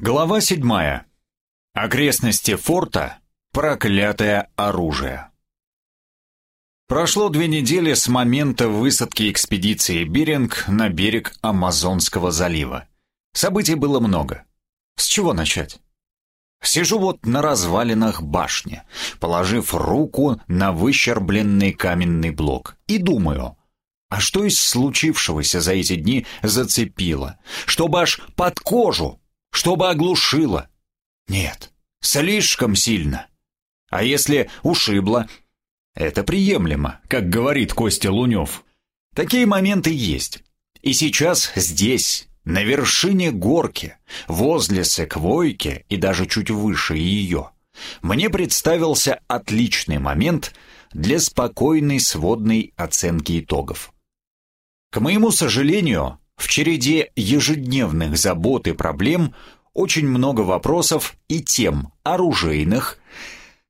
Глава седьмая. Окрестности форта. Проклятое оружие. Прошло две недели с момента высадки экспедиции Беринг на берег Амазонского залива. Событий было много. С чего начать? Сижу вот на развалинах башни, положив руку на выщербленный каменный блок, и думаю, а что из случившегося за эти дни зацепило, чтобы аж под кожу чтобы оглушило. Нет, слишком сильно. А если ушибло? Это приемлемо, как говорит Костя Лунев. Такие моменты есть. И сейчас здесь, на вершине горки, возле секвойки и даже чуть выше ее, мне представился отличный момент для спокойной сводной оценки итогов. К моему сожалению, в череде ежедневных забот и проблем очень много вопросов и тем оружейных.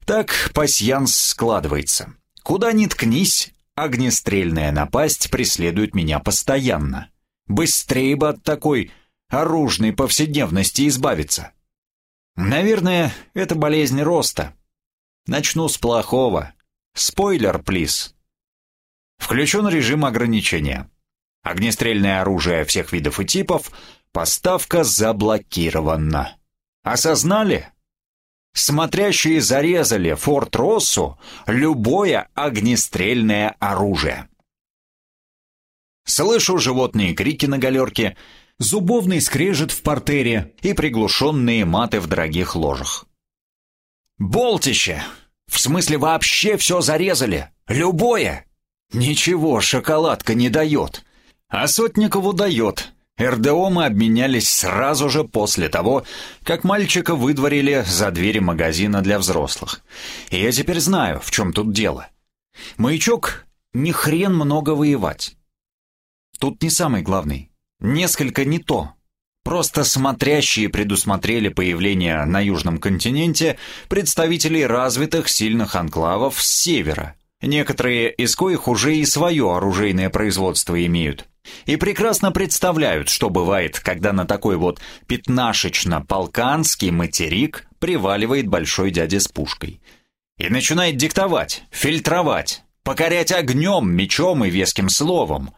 Так пасьянс складывается. Куда ни ткнись, огнестрельная напасть преследует меня постоянно. Быстрее бы от такой оружной повседневности избавиться. Наверное, это болезнь роста. Начну с плохого. Спойлер, плиз. Включен режим ограничения. Огнестрельное оружие всех видов и типов, поставка заблокирована. Осознали? Смотрящие зарезали Форт Россу любое огнестрельное оружие. Слышу животные крики на галерке, зубовный скрежет в портере и приглушенные маты в дорогих ложах. «Болтище! В смысле вообще все зарезали? Любое!» «Ничего, шоколадка не дает. А Сотникову дает. РДО мы обменялись сразу же после того, как мальчика выдворили за двери магазина для взрослых. И я теперь знаю, в чем тут дело. Маячок не хрен много воевать. Тут не самый главный. Несколько не то. Просто смотрящие предусмотрели появление на Южном континенте представителей развитых сильных анклавов с севера, некоторые из коих уже и свое оружейное производство имеют и прекрасно представляют, что бывает, когда на такой вот пятнашечно-полканский материк приваливает большой дядя с пушкой. И начинает диктовать, фильтровать, покорять огнем, мечом и веским словом.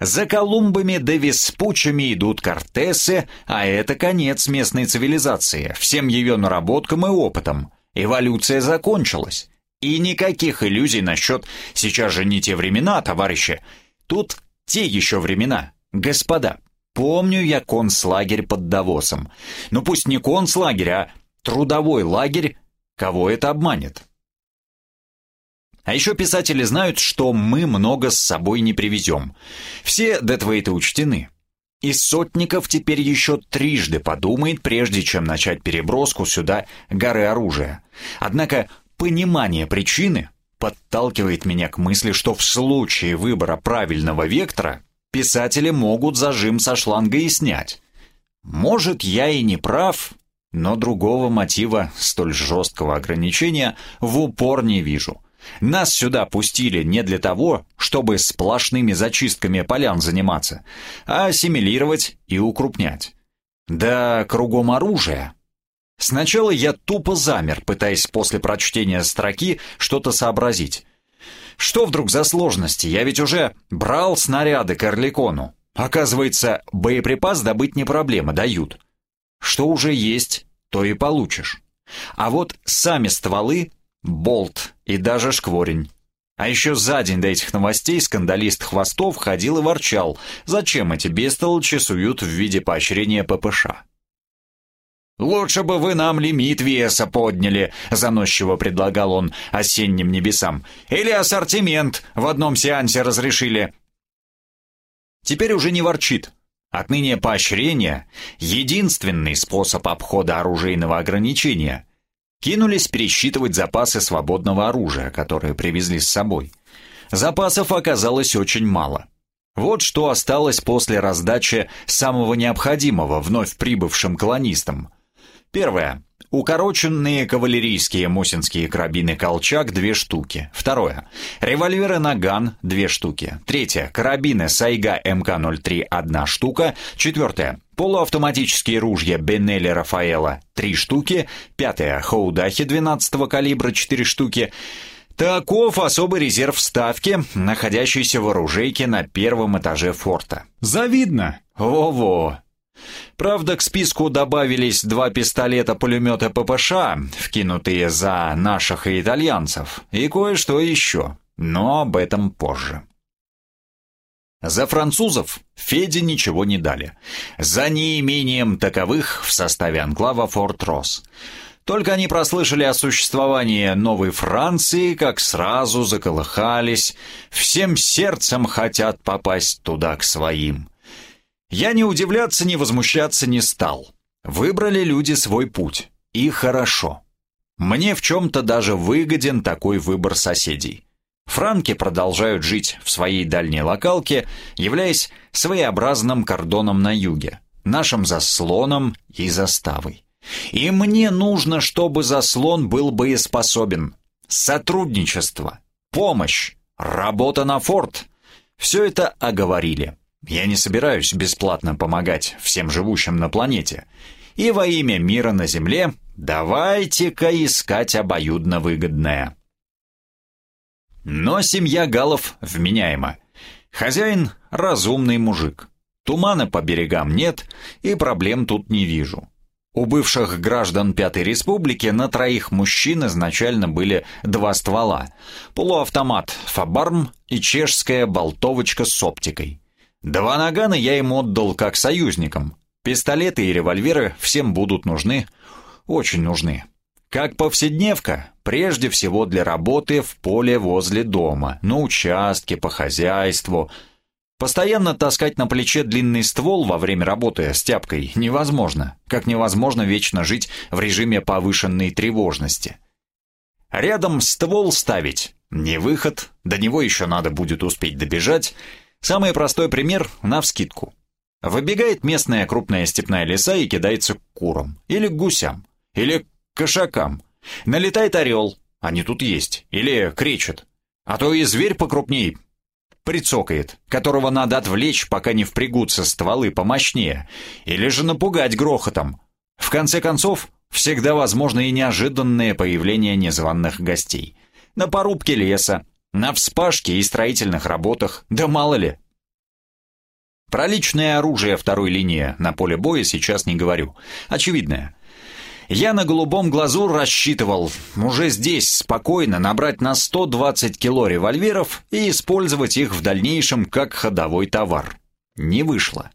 За Колумбами да Веспучами идут кортесы, а это конец местной цивилизации, всем ее наработкам и опытом. Эволюция закончилась. И никаких иллюзий насчет «сейчас же не те времена, товарищи». Тут те еще времена. Господа, помню я концлагерь под Давосом. Ну пусть не концлагерь, а трудовой лагерь. Кого это обманет? А еще писатели знают, что мы много с собой не привезем. Все дедвейты учтены. И Сотников теперь еще трижды подумает, прежде чем начать переброску сюда горы оружия. Однако понимание причины подталкивает меня к мысли, что в случае выбора правильного вектора писатели могут зажим со шланга и снять. Может, я и не прав, но другого мотива столь жесткого ограничения в упор не вижу. Нас сюда пустили не для того, чтобы сплошными зачистками полян заниматься, а ассимилировать и укрупнять. Да кругом оружие, Сначала я тупо замер, пытаясь после прочтения строки что-то сообразить. Что вдруг за сложности? Я ведь уже брал снаряды к Орликону. Оказывается, боеприпас добыть не проблема, дают. Что уже есть, то и получишь. А вот сами стволы — болт и даже шкворень. А еще за день до этих новостей скандалист Хвостов ходил и ворчал, зачем эти бестолочи суют в виде поощрения ППШ. «Лучше бы вы нам лимит веса подняли», — заносчиво предлагал он осенним небесам. «Или ассортимент в одном сеансе разрешили». Теперь уже не ворчит. Отныне поощрение — единственный способ обхода оружейного ограничения. Кинулись пересчитывать запасы свободного оружия, которые привезли с собой. Запасов оказалось очень мало. Вот что осталось после раздачи самого необходимого вновь прибывшим колонистам. Первое. Укороченные кавалерийские мосинские карабины «Колчак» – две штуки. Второе. Револьверы «Наган» – две штуки. Третье. Карабины «Сайга МК-03» – одна штука. Четвертое. полуавтоматические ружья Беннелли Рафаэла — 3 штуки, пятое — Хаудахи 12 калибра — 4 штуки. Таков особый резерв ставки, находящийся в оружейке на первом этаже форта. Завидно. Во-во. Правда, к списку добавились два пистолета-пулемета ППШ, вкинутые за наших и итальянцев, и кое-что еще, но об этом позже. За французов Феде ничего не дали. За неимением таковых в составе анклава Форт Росс. Только они прослышали о существовании новой Франции, как сразу заколыхались, всем сердцем хотят попасть туда к своим. Я ни удивляться, ни возмущаться не стал. Выбрали люди свой путь. И хорошо. Мне в чем-то даже выгоден такой выбор соседей. Франки продолжают жить в своей дальней локалке, являясь своеобразным кордоном на юге, нашим заслоном и заставой. И мне нужно, чтобы заслон был боеспособен. Сотрудничество, помощь, работа на форт. Все это оговорили. Я не собираюсь бесплатно помогать всем живущим на планете. И во имя мира на Земле давайте-ка искать обоюдно выгодное. Но семья Галов вменяема. Хозяин — разумный мужик. Тумана по берегам нет, и проблем тут не вижу. У бывших граждан Пятой Республики на троих мужчин изначально были два ствола. Полуавтомат «Фабарм» и чешская болтовочка с оптикой. Два нагана я им отдал как союзникам. Пистолеты и револьверы всем будут нужны, очень нужны. Как повседневка, прежде всего для работы в поле возле дома, на участке, по хозяйству. Постоянно таскать на плече длинный ствол во время работы с тяпкой невозможно, как невозможно вечно жить в режиме повышенной тревожности. Рядом ствол ставить – не выход, до него еще надо будет успеть добежать. Самый простой пример – навскидку. Выбегает местная крупная степная лиса и кидается к курам, или к гусям, или кошакам. Налетает орел, они тут есть, или кричат. А то и зверь покрупней прицокает, которого надо отвлечь, пока не впрягутся стволы помощнее, или же напугать грохотом. В конце концов, всегда возможно и неожиданное появление незваных гостей. На порубке леса, на вспашке и строительных работах, да мало ли. Про личное оружие второй линии на поле боя сейчас не говорю. Очевидное. Я на голубом глазу рассчитывал уже здесь спокойно набрать на 120 кило револьверов и использовать их в дальнейшем как ходовой товар. Не вышло.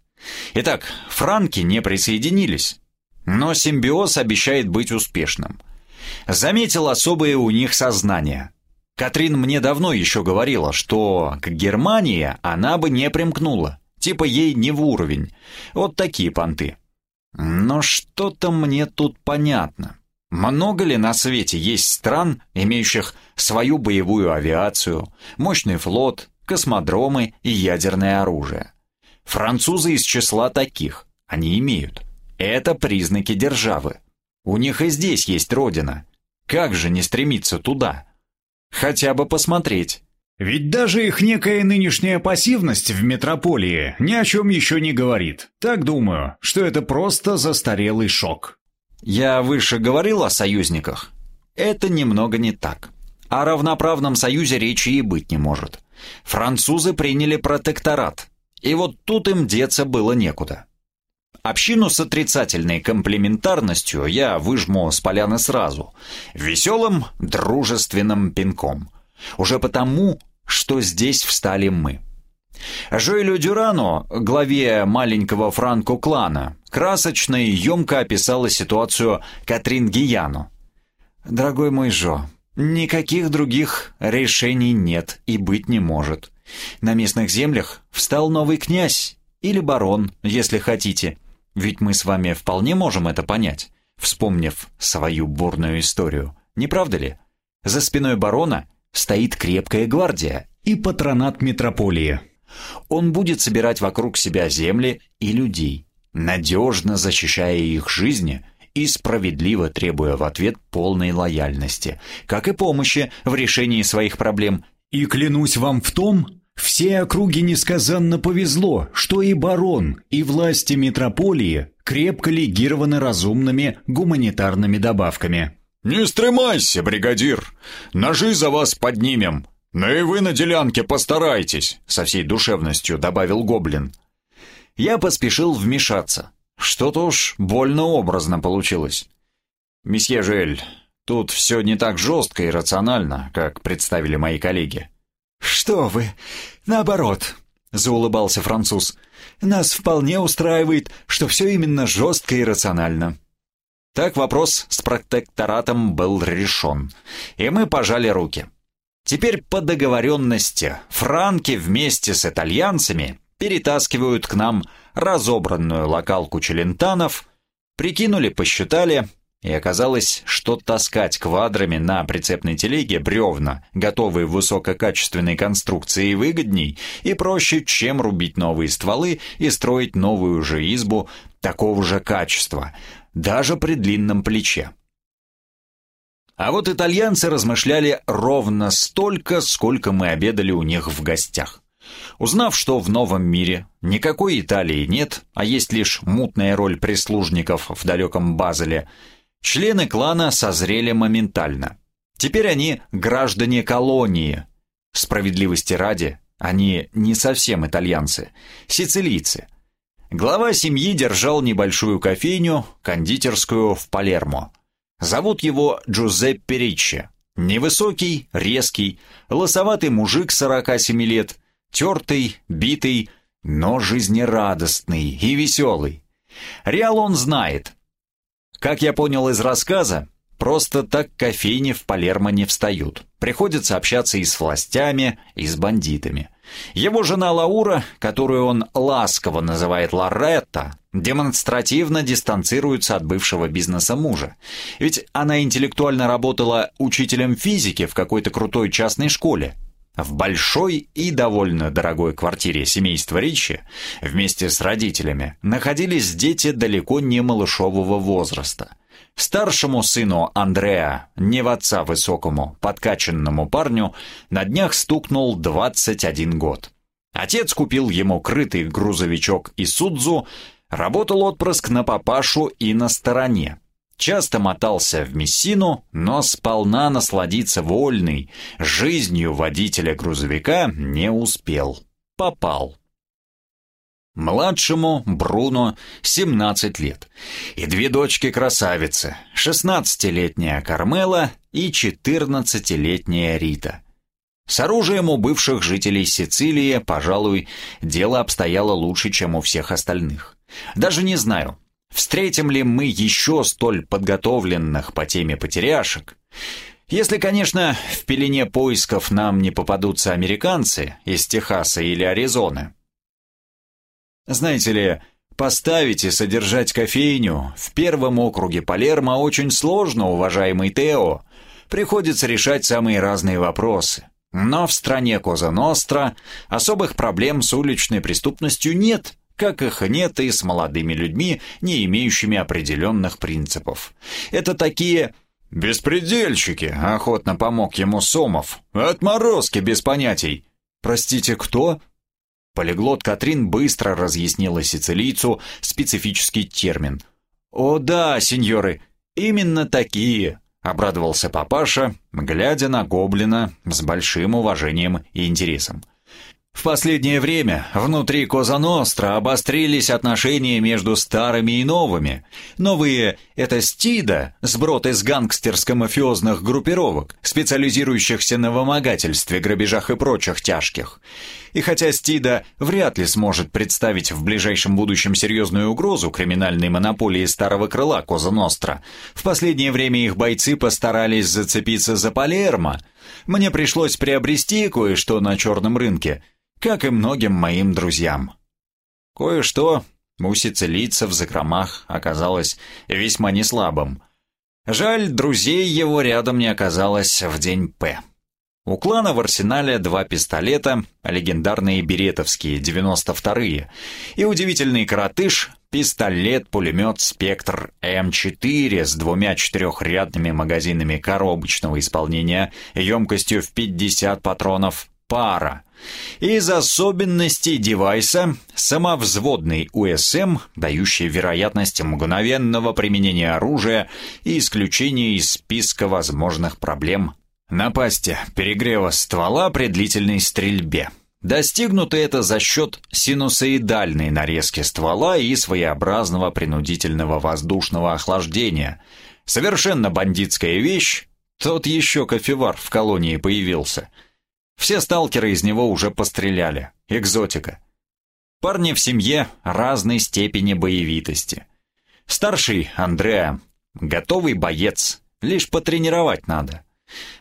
Итак, франки не присоединились, но симбиоз обещает быть успешным. Заметил особое у них сознание. Катрин мне давно еще говорила, что к Германии она бы не примкнула, типа ей не в уровень. Вот такие понты. Но что-то мне тут понятно. Много ли на свете есть стран, имеющих свою боевую авиацию, мощный флот, космодромы и ядерное оружие? Французы из числа таких. Они имеют. Это признаки державы. У них и здесь есть родина. Как же не стремиться туда? Хотя бы посмотреть. Ведь даже их некая нынешняя пассивность в метрополии ни о чем еще не говорит. Так думаю, что это просто застарелый шок. Я выше говорил о союзниках. Это немного не так. О равноправном союзе речи и быть не может. Французы приняли протекторат. И вот тут им деться было некуда. Общину с отрицательной комплементарностью я выжму с поляны сразу. Веселым, дружественным пинком. Уже потому, что здесь встали мы. Жоэлю Дюрано, главе маленького франко-клана, красочно и емко описала ситуацию Катрин Гияно. «Дорогой мой Жо, никаких других решений нет и быть не может. На местных землях встал новый князь, или барон, если хотите. Ведь мы с вами вполне можем это понять, вспомнив свою бурную историю, не правда ли? За спиной барона – стоит крепкая гвардия и патронат метрополии. Он будет собирать вокруг себя земли и людей, надежно защищая их жизни и справедливо требуя в ответ полной лояльности, как и помощи в решении своих проблем. И клянусь вам в том, Все округи несказанно повезло, что и барон, и власти метрополии крепко легированы разумными гуманитарными добавками. «Не стремайся, бригадир! Ножи за вас поднимем! Но и вы на делянке постарайтесь!» Со всей душевностью добавил гоблин. Я поспешил вмешаться. Что-то уж больно образно получилось. «Месье Жель, тут все не так жестко и рационально, как представили мои коллеги. «Что вы? Наоборот», — заулыбался француз. «Нас вполне устраивает, что все именно жестко и рационально». Так вопрос с протекторатом был решен, и мы пожали руки. Теперь по договоренности франки вместе с итальянцами перетаскивают к нам разобранную локалку челентанов, прикинули, посчитали, и оказалось, что таскать квадрами на прицепной телеге бревна, готовые в высококачественной конструкции, выгодней и проще, чем рубить новые стволы и строить новую же избу такого же качества, даже при длинном плече. А вот итальянцы размышляли ровно столько, сколько мы обедали у них в гостях. Узнав, что в новом мире никакой Италии нет, а есть лишь мутная роль прислужников в далеком Базеле – Члены клана созрели моментально. Теперь они граждане колонии. Справедливости ради, они не совсем итальянцы, сицилийцы. Глава семьи держал небольшую кофейню, кондитерскую в Палермо. Зовут его Джузеппе Риччи. Невысокий, резкий, лосоватый мужик 47 лет, тертый, битый, но жизнерадостный и веселый. Реал он знает, как я понял из рассказа, просто так кофейни в Палермо не встают. Приходится общаться и с властями, и с бандитами. Его жена Лаура, которую он ласково называет Лоретта, демонстративно дистанцируется от бывшего бизнеса мужа. Ведь она интеллектуально работала учителем физики в какой-то крутой частной школе, в большой и довольно дорогой квартире семейства Ричи вместе с родителями находились дети далеко не малышового возраста. Старшему сыну Андреа, не в отца высокому, подкачанному парню, на днях стукнул 21 год. Отец купил ему крытый грузовичок и Судзу, работал отпрыск на папашу и на стороне. Часто мотался в Мессину, но сполна насладиться вольной жизнью водителя грузовика не успел. Попал. Младшему Бруно 17 лет. И две дочки-красавицы, 16-летняя Кармела и 14-летняя Рита. С оружием у бывших жителей Сицилии, пожалуй, дело обстояло лучше, чем у всех остальных. Даже не знаю, Встретим ли мы еще столь подготовленных по теме потеряшек? Если, конечно, в пелене поисков нам не попадутся американцы из Техаса или Аризоны. Знаете ли, поставить и содержать кофейню в первом округе Палермо очень сложно, уважаемый Тео. Приходится решать самые разные вопросы. Но в стране Коза Ностра особых проблем с уличной преступностью нет как их нет и с молодыми людьми, не имеющими определенных принципов. Это такие «беспредельщики», — охотно помог ему Сомов, «отморозки без понятий». «Простите, кто?» Полиглот Катрин быстро разъяснила сицилийцу специфический термин. «О да, сеньоры, именно такие», — обрадовался папаша, глядя на гоблина с большим уважением и интересом. В последнее время внутри Коза Ностра обострились отношения между старыми и новыми. Новые – это Стида, сброд из гангстерско-мафиозных группировок, специализирующихся на вымогательстве, грабежах и прочих тяжких. И хотя Стида вряд ли сможет представить в ближайшем будущем серьезную угрозу криминальной монополии старого крыла Коза Ностра, в последнее время их бойцы постарались зацепиться за Палермо. Мне пришлось приобрести кое-что на черном рынке – как и многим моим друзьям. Кое-что у сицилийца в закромах оказалось весьма неслабым. Жаль, друзей его рядом не оказалось в день П. У клана в арсенале два пистолета, легендарные беретовские, 92-е, и удивительный коротыш, пистолет-пулемет «Спектр М4» с двумя четырехрядными магазинами коробочного исполнения емкостью в 50 патронов пара. Из особенностей девайса – самовзводный УСМ, дающий вероятность мгновенного применения оружия и исключения из списка возможных проблем напасти, перегрева ствола при длительной стрельбе. Достигнуто это за счет синусоидальной нарезки ствола и своеобразного принудительного воздушного охлаждения. Совершенно бандитская вещь, тот еще кофевар в колонии появился. Все сталкеры из него уже постреляли. Экзотика. Парни в семье разной степени боевитости. Старший, Андреа, готовый боец, лишь потренировать надо.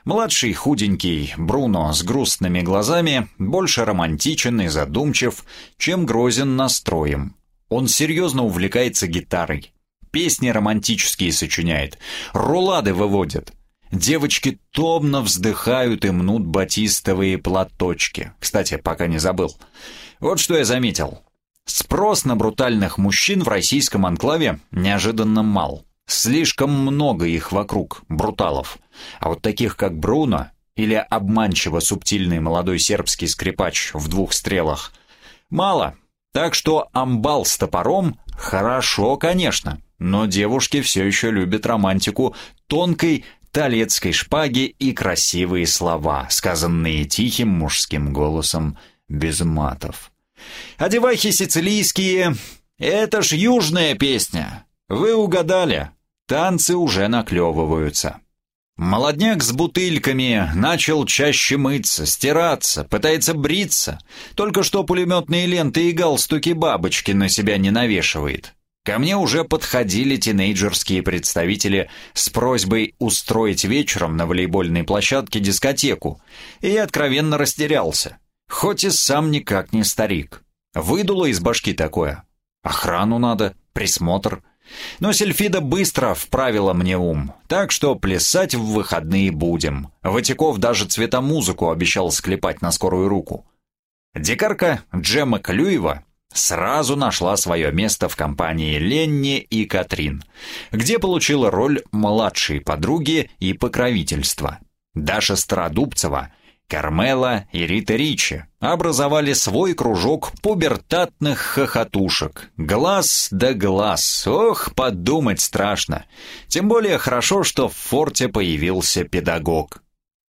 Младший, худенький, Бруно с грустными глазами, больше романтичен и задумчив, чем грозен настроем. Он серьезно увлекается гитарой. Песни романтические сочиняет, рулады выводит. Девочки томно вздыхают и мнут батистовые платочки. Кстати, пока не забыл. Вот что я заметил. Спрос на брутальных мужчин в российском анклаве неожиданно мал. Слишком много их вокруг, бруталов. А вот таких, как Бруно или обманчиво субтильный молодой сербский скрипач в двух стрелах, мало. Так что амбал с топором хорошо, конечно, но девушки все еще любят романтику тонкой талецкой шпаги и красивые слова, сказанные тихим мужским голосом без матов. Девахи сицилийские — это ж южная песня. Вы угадали. Танцы уже наклевываются. Молодняк с бутыльками начал чаще мыться, стираться, пытается бриться. Только что пулеметные ленты и галстуки бабочки на себя не навешивает. Ко мне уже подходили тинейджерские представители с просьбой устроить вечером на волейбольной площадке дискотеку, и я откровенно растерялся, хоть и сам никак не старик. Выдуло из башки такое. Охрану надо, присмотр. Но Сельфида быстро вправила мне ум, так что плясать в выходные будем. Ватяков даже цветомузыку обещал склепать на скорую руку. Дикарка Джема Клюева сразу нашла свое место в компании Ленни и Катрин, где получила роль младшей подруги и покровительства. Даша Стародубцева Кармела и Рита Ричи образовали свой кружок пубертатных хохотушек. Глаз да глаз. Ох, подумать страшно. Тем более хорошо, что в форте появился педагог.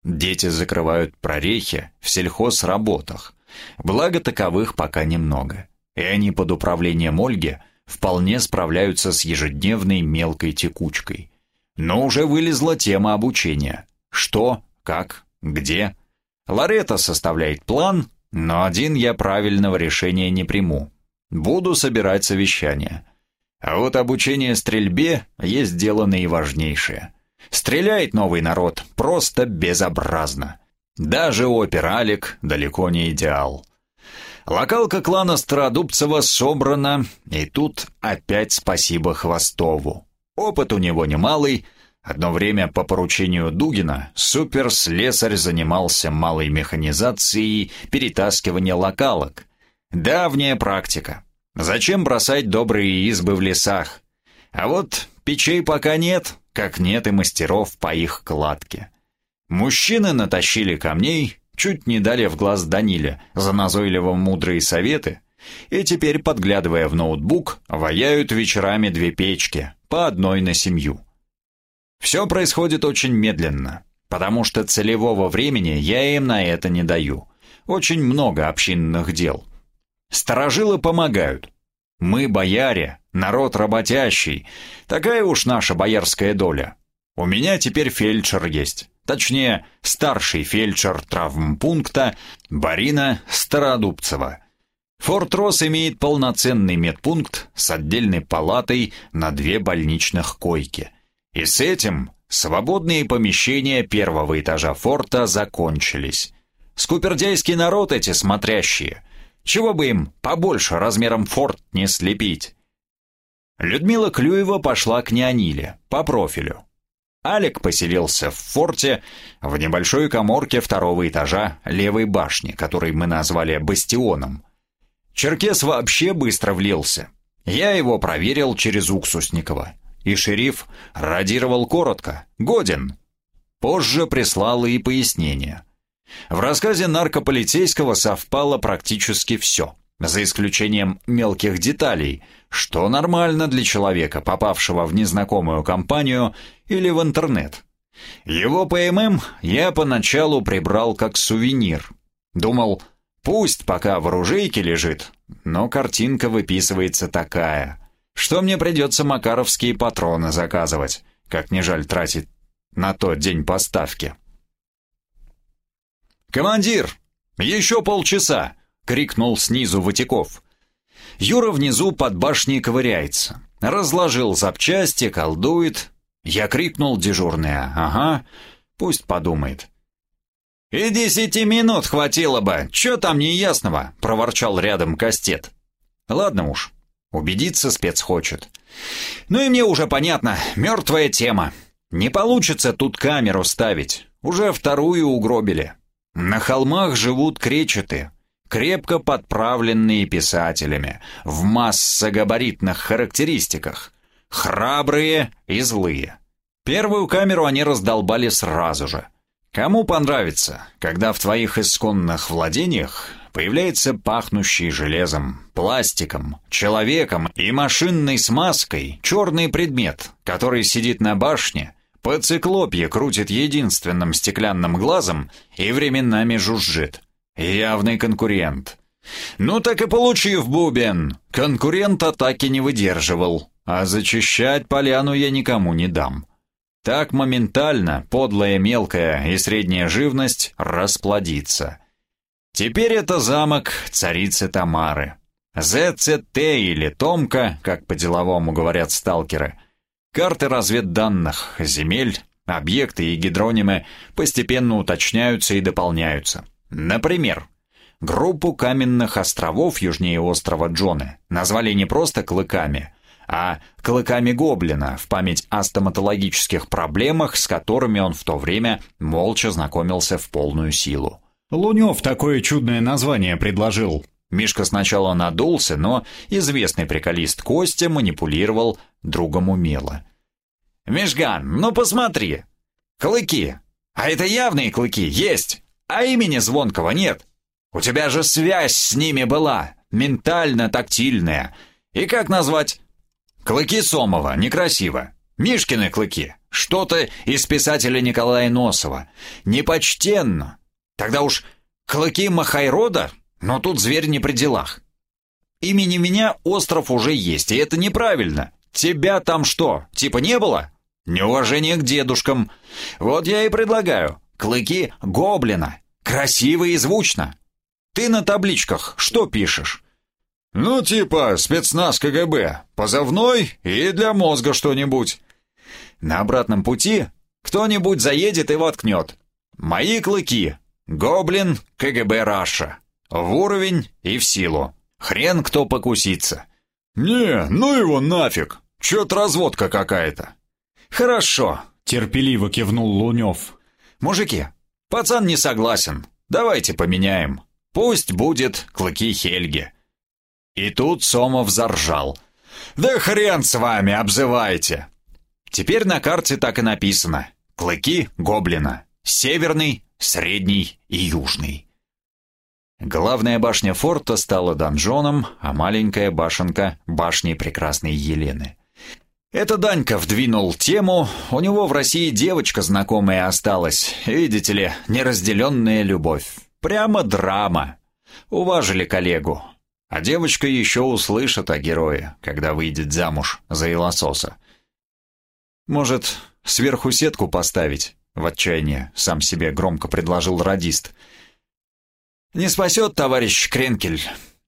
Дети закрывают прорехи в сельхозработах. Благо таковых пока немного. И они под управлением Ольги вполне справляются с ежедневной мелкой текучкой. Но уже вылезла тема обучения. Что, как, где – Ларета составляет план, но один я правильного решения не приму. Буду собирать совещание. А вот обучение стрельбе есть дело наиважнейшее. Стреляет новый народ просто безобразно. Даже опер Алик далеко не идеал. Локалка клана Стародубцева собрана, и тут опять спасибо Хвостову. Опыт у него немалый, Одно время по поручению Дугина суперслесарь занимался малой механизацией перетаскивания локалок. Давняя практика. Зачем бросать добрые избы в лесах? А вот печей пока нет, как нет и мастеров по их кладке. Мужчины натащили камней, чуть не дали в глаз Даниле за назойливо мудрые советы, и теперь, подглядывая в ноутбук, ваяют вечерами две печки, по одной на семью. Все происходит очень медленно, потому что целевого времени я им на это не даю. Очень много общинных дел. Старожилы помогают. Мы, бояре, народ работящий. Такая уж наша боярская доля. У меня теперь фельдшер есть. Точнее, старший фельдшер травмпункта Барина Стародубцева. Форт Рос имеет полноценный медпункт с отдельной палатой на две больничных койки. И с этим свободные помещения первого этажа форта закончились. Скупердяйский народ эти смотрящие. Чего бы им побольше размером форт не слепить? Людмила Клюева пошла к Неониле, по профилю. Алик поселился в форте, в небольшой коморке второго этажа левой башни, который мы назвали «Бастионом». Черкес вообще быстро влился. Я его проверил через Уксусникова и шериф радировал коротко «Годен». Позже прислал и пояснение. В рассказе наркополицейского совпало практически все, за исключением мелких деталей, что нормально для человека, попавшего в незнакомую компанию или в интернет. Его ПММ я поначалу прибрал как сувенир. Думал, пусть пока в оружейке лежит, но картинка выписывается такая, что мне придется макаровские патроны заказывать, как не жаль тратить на тот день поставки. «Командир, еще полчаса!» — крикнул снизу Ватиков. Юра внизу под башней ковыряется. Разложил запчасти, колдует. Я крикнул дежурная. «Ага, пусть подумает». «И десяти минут хватило бы, чё там неясного?» — проворчал рядом Кастет. «Ладно уж, убедиться спец хочет». «Ну и мне уже понятно, мертвая тема. Не получится тут камеру ставить, уже вторую угробили. На холмах живут кречеты, крепко подправленные писателями, в массогабаритных характеристиках, храбрые и злые. Первую камеру они раздолбали сразу же. Кому понравится, когда в твоих исконных владениях появляется пахнущий железом, пластиком, человеком и машинной смазкой черный предмет, который сидит на башне по циклопье крутит единственным стеклянным глазом и временами жужжит. Явный конкурент. Ну так и получив бубен. Конкурент атаки не выдерживал, а зачищать поляну я никому не дам. Так моментально подлая мелкая и средняя живность расплодится. Теперь это замок царицы Тамары. ЗЦТ или Томка, как по-деловому говорят сталкеры – Карты разведданных, земель, объекты и гидронимы постепенно уточняются и дополняются. Например, группу каменных островов южнее острова Джоны назвали не просто клыками, а клыками гоблина в память о стоматологических проблемах, с которыми он в то время молча знакомился в полную силу. Лунев такое чудное название предложил. Мишка сначала надулся, но известный приколист Костя манипулировал другом умело. «Мишган, ну посмотри! Клыки! А это явные клыки, есть! А имени Звонкого нет! У тебя же связь с ними была, ментально-тактильная. И как назвать? Клыки Сомова, некрасиво. Мишкины клыки, что-то из писателя Николая Носова. Непочтенно. Тогда уж клыки Махайрода, но тут зверь не при делах. Имени меня остров уже есть, и это неправильно. Тебя там что, типа не было? Неуважение к дедушкам. Вот я и предлагаю. Клыки гоблина. Красиво и звучно. Ты на табличках что пишешь? Ну, типа спецназ КГБ. Позывной и для мозга что-нибудь. На обратном пути кто-нибудь заедет и воткнет. Мои клыки. Гоблин КГБ Раша. В уровень и в силу. Хрен кто покусится. Не, ну его нафиг. Чё-то разводка какая-то». «Хорошо», — терпеливо кивнул Лунев. «Мужики, пацан не согласен. Давайте поменяем. Пусть будет клыки Хельги». И тут Сомов заржал. «Да хрен с вами, обзывайте!» Теперь на карте так и написано. Клыки гоблина. Северный, средний и южный. Главная башня форта стала донжоном, а маленькая башенка — башней прекрасной Елены. Это Данька вдвинул тему, у него в России девочка знакомая осталась, видите ли, неразделенная любовь. Прямо драма. Уважили коллегу. А девочка еще услышит о герое, когда выйдет замуж за Илососа. Может, сверху сетку поставить? В отчаянии сам себе громко предложил радист. «Не спасет, товарищ Кренкель.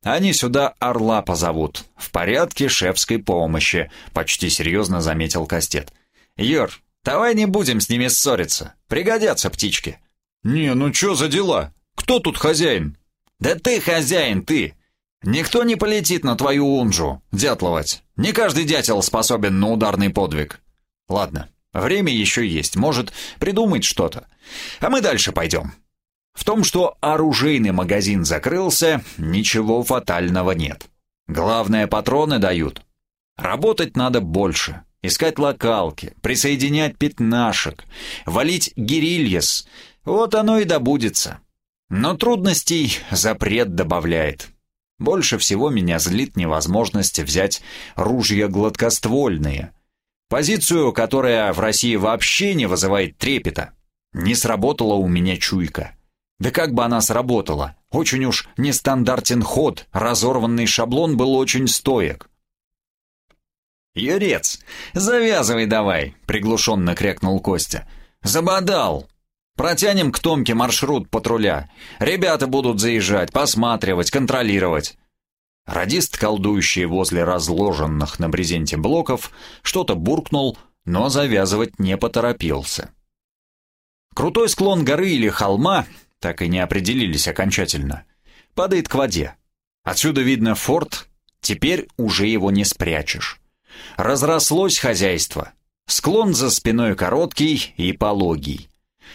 Они сюда орла позовут. В порядке шефской помощи», — почти серьезно заметил Кастет. «Юр, давай не будем с ними ссориться. Пригодятся птички». «Не, ну чё за дела? Кто тут хозяин?» «Да ты хозяин, ты! Никто не полетит на твою унжу, дятловать. Не каждый дятел способен на ударный подвиг. Ладно, время еще есть, может, придумать что-то. А мы дальше пойдем». В том, что оружейный магазин закрылся, ничего фатального нет. Главное, патроны дают. Работать надо больше. Искать локалки, присоединять пятнашек, валить гирильес. Вот оно и добудется. Но трудностей запрет добавляет. Больше всего меня злит невозможность взять ружья гладкоствольные. Позицию, которая в России вообще не вызывает трепета. Не сработала у меня чуйка. Да как бы она сработала? Очень уж нестандартен ход, разорванный шаблон был очень стоек. «Юрец, завязывай давай!» — приглушенно крякнул Костя. «Забодал! Протянем к Томке маршрут патруля. Ребята будут заезжать, посматривать, контролировать». Радист, колдующий возле разложенных на брезенте блоков, что-то буркнул, но завязывать не поторопился. Крутой склон горы или холма, так и не определились окончательно, падает к воде. Отсюда видно форт, теперь уже его не спрячешь. Разрослось хозяйство. Склон за спиной короткий и пологий.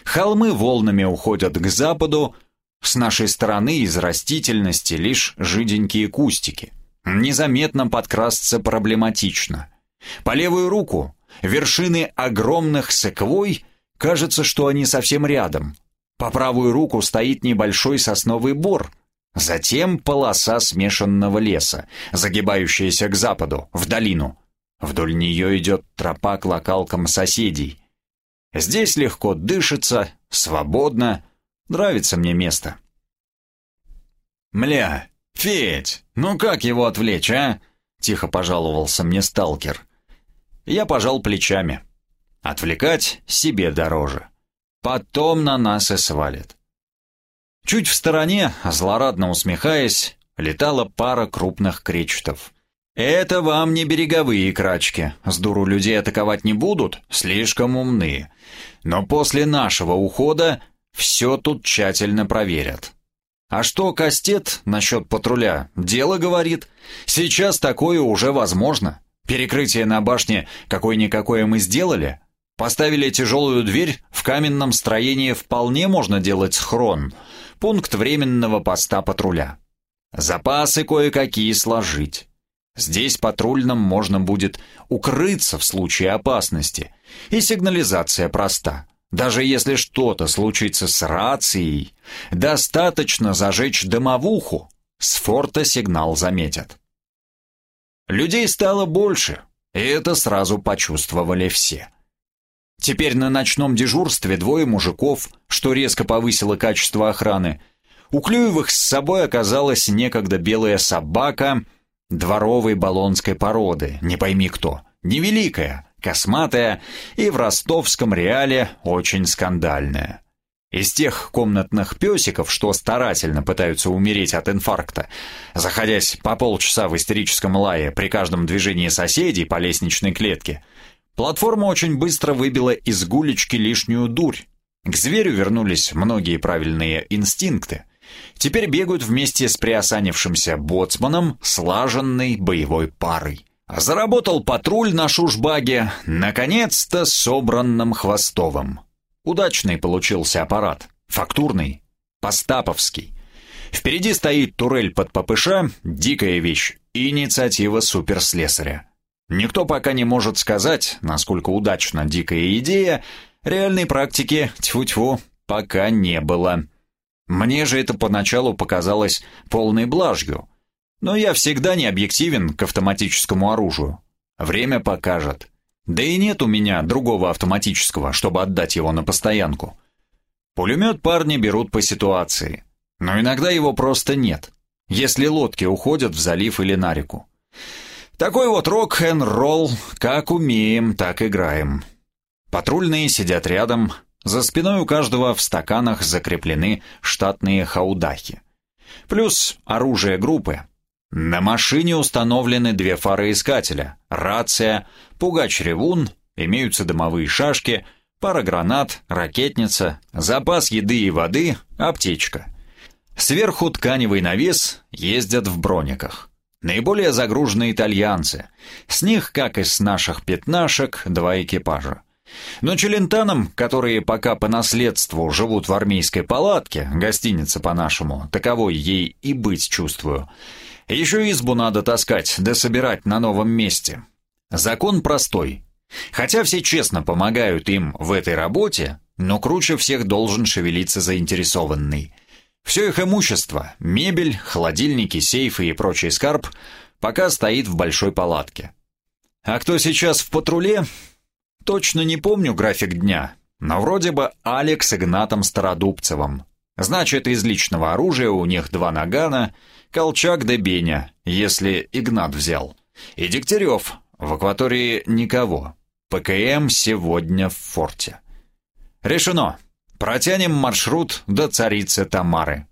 Холмы волнами уходят к западу, с нашей стороны из растительности лишь жиденькие кустики. Незаметно подкрасться проблематично. По левую руку вершины огромных секвой, кажется, что они совсем рядом. По правую руку стоит небольшой сосновый бор, затем полоса смешанного леса, загибающаяся к западу, в долину. Вдоль нее идет тропа к локалкам соседей. Здесь легко дышится, свободно, нравится мне место. «Мля, Федь, ну как его отвлечь, а?» — тихо пожаловался мне сталкер. Я пожал плечами. Отвлекать себе дороже. Потом на нас и свалит. Чуть в стороне, злорадно усмехаясь, летала пара крупных кречетов. «Это вам не береговые крачки. С дуру людей атаковать не будут, слишком умные. Но после нашего ухода все тут тщательно проверят. А что Кастет насчет патруля? Дело говорит. Сейчас такое уже возможно. Перекрытие на башне какое-никакое мы сделали. Поставили тяжелую дверь, в каменном строении вполне можно делать схрон. Пункт временного поста патруля. Запасы кое-какие сложить. Здесь патрульным можно будет укрыться в случае опасности, и сигнализация проста. Даже если что-то случится с рацией, достаточно зажечь дымовуху, с форта сигнал заметят. Людей стало больше, и это сразу почувствовали все. Теперь на ночном дежурстве двое мужиков, что резко повысило качество охраны. У Клюевых с собой оказалась некогда белая собака — дворовой болонской породы, не пойми кто, невеликая, косматая и в ростовском реале очень скандальная. Из тех комнатных песиков, что старательно пытаются умереть от инфаркта, заходясь по полчаса в истерическом лае при каждом движении соседей по лестничной клетке, платформа очень быстро выбила из гулечки лишнюю дурь. К зверю вернулись многие правильные инстинкты. Теперь бегают вместе с приосанившимся боцманом слаженной боевой парой. Заработал патруль на шушбаге, наконец-то собранным хвостовым. Удачный получился аппарат, фактурный, постаповский. Впереди стоит турель под ППШ, дикая вещь, инициатива суперслесаря. Никто пока не может сказать, насколько удачна дикая идея, реальной практики, тьфу-тьфу, пока не было. Мне же это поначалу показалось полной блажью. Но я всегда не объективен к автоматическому оружию. Время покажет. Да и нет у меня другого автоматического, чтобы отдать его на постоянку. Пулемет парни берут по ситуации. Но иногда его просто нет, если лодки уходят в залив или на реку. Такой вот рок-н-ролл, как умеем, так играем. Патрульные сидят рядом, за спиной у каждого в стаканах закреплены штатные хаудахи. Плюс оружие группы. На машине установлены две фары искателя, рация, пугач-ревун, имеются дымовые шашки, пара гранат, ракетница, запас еды и воды, аптечка. Сверху тканевый навес, ездят в брониках. Наиболее загруженные итальянцы. С них, как из наших пятнашек, два экипажа. Но челентанам, которые пока по наследству живут в армейской палатке, гостиница по-нашему, таковой ей и быть чувствую, еще избу надо таскать да собирать на новом месте. Закон простой. Хотя все честно помогают им в этой работе, но круче всех должен шевелиться заинтересованный. Все их имущество, мебель, холодильники, сейфы и прочий скарб, пока стоит в большой палатке. А кто сейчас в патруле? Точно не помню график дня, но вроде бы Алекс Игнатом Стародубцевым. Значит, из личного оружия у них два нагана, Колчак да Беня, если Игнат взял. И Дегтярев, в акватории никого. ПКМ сегодня в форте. Решено. Протянем маршрут до царицы Тамары.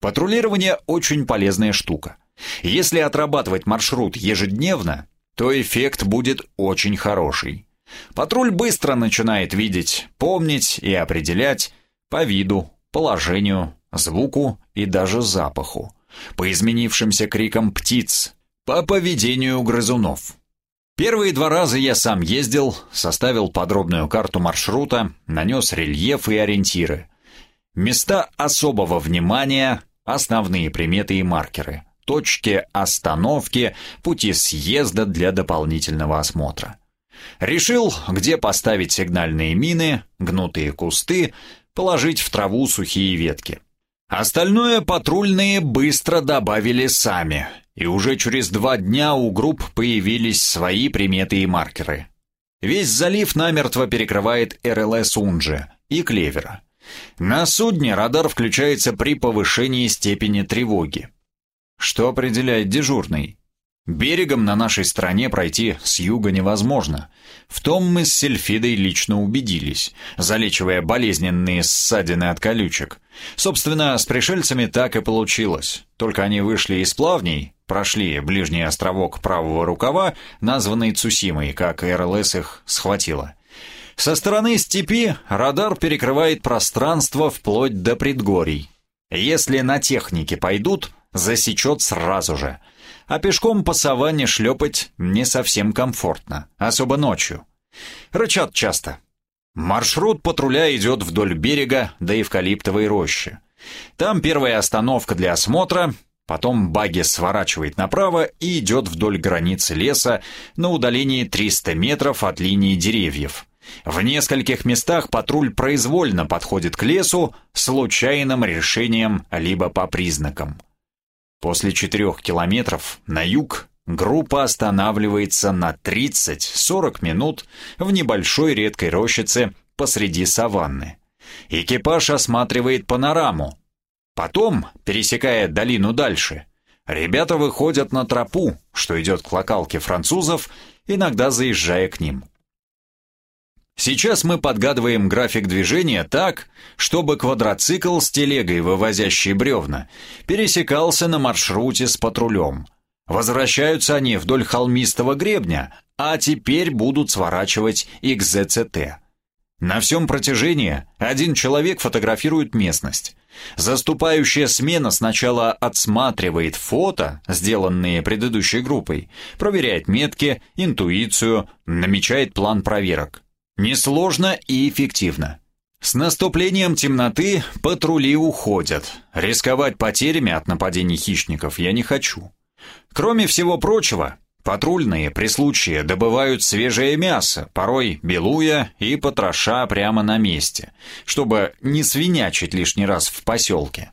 Патрулирование очень полезная штука. Если отрабатывать маршрут ежедневно, то эффект будет очень хороший. Патруль быстро начинает видеть, помнить и определять по виду, положению, звуку и даже запаху, по изменившимся крикам птиц, по поведению грызунов. Первые два раза я сам ездил, составил подробную карту маршрута, нанес рельеф и ориентиры. Места особого внимания, основные приметы и маркеры, точки остановки, пути съезда для дополнительного осмотра. Решил, где поставить сигнальные мины, гнутые кусты, положить в траву сухие ветки. Остальное патрульные быстро добавили сами, и уже через два дня у групп появились свои приметы и маркеры. Весь залив намертво перекрывает РЛС Унджи и Клевера. На судне радар включается при повышении степени тревоги. Что определяет дежурный? Берегом на нашей стороне пройти с юга невозможно. В том мы с Сельфидой лично убедились, залечивая болезненные ссадины от колючек. Собственно, с пришельцами так и получилось. Только они вышли из плавней, прошли ближний островок правого рукава, названный Цусимой, как РЛС их схватила. Со стороны степи радар перекрывает пространство вплоть до предгорий. Если на технике пойдут, засечет сразу же — а пешком по саванне шлепать не совсем комфортно, особо ночью. Рычат часто. Маршрут патруля идет вдоль берега до эвкалиптовой рощи. Там первая остановка для осмотра, потом баги сворачивает направо и идет вдоль границы леса на удалении 300 метров от линии деревьев. В нескольких местах патруль произвольно подходит к лесу случайным решением либо по признакам. После четырех километров на юг группа останавливается на 30-40 минут в небольшой редкой рощице посреди саванны. Экипаж осматривает панораму. Потом, пересекая долину дальше, ребята выходят на тропу, что идет к локалке французов, иногда заезжая к ним. Сейчас мы подгадываем график движения так, чтобы квадроцикл с телегой, вывозящей бревна, пересекался на маршруте с патрулем. Возвращаются они вдоль холмистого гребня, а теперь будут сворачивать и. На всем протяжении один человек фотографирует местность. Заступающая смена сначала отсматривает фото, сделанные предыдущей группой, проверяет метки, интуицию, намечает план проверок. Несложно и эффективно. С наступлением темноты патрули уходят. Рисковать потерями от нападений хищников я не хочу. Кроме всего прочего, патрульные при случае добывают свежее мясо, порой белуя и потроша прямо на месте, чтобы не свинячить лишний раз в поселке.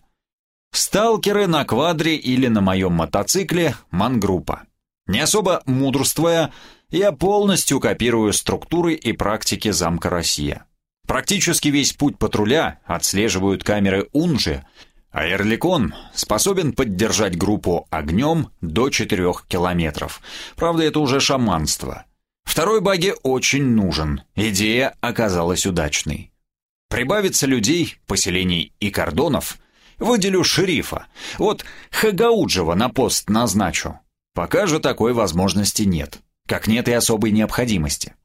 Сталкеры на квадре или на моем мотоцикле – мангруппа. Не особо мудрствуя, я полностью копирую структуры и практики замка Россия. Практически весь путь патруля отслеживают камеры Унжи, а Эрликон способен поддержать группу огнем до 4 километров. Правда, это уже шаманство. Второй баги очень нужен. Идея оказалась удачной. Прибавится людей, поселений и кордонов. Выделю шерифа. Вот Хагауджева на пост назначу. Пока же такой возможности нет как нет и особой необходимости.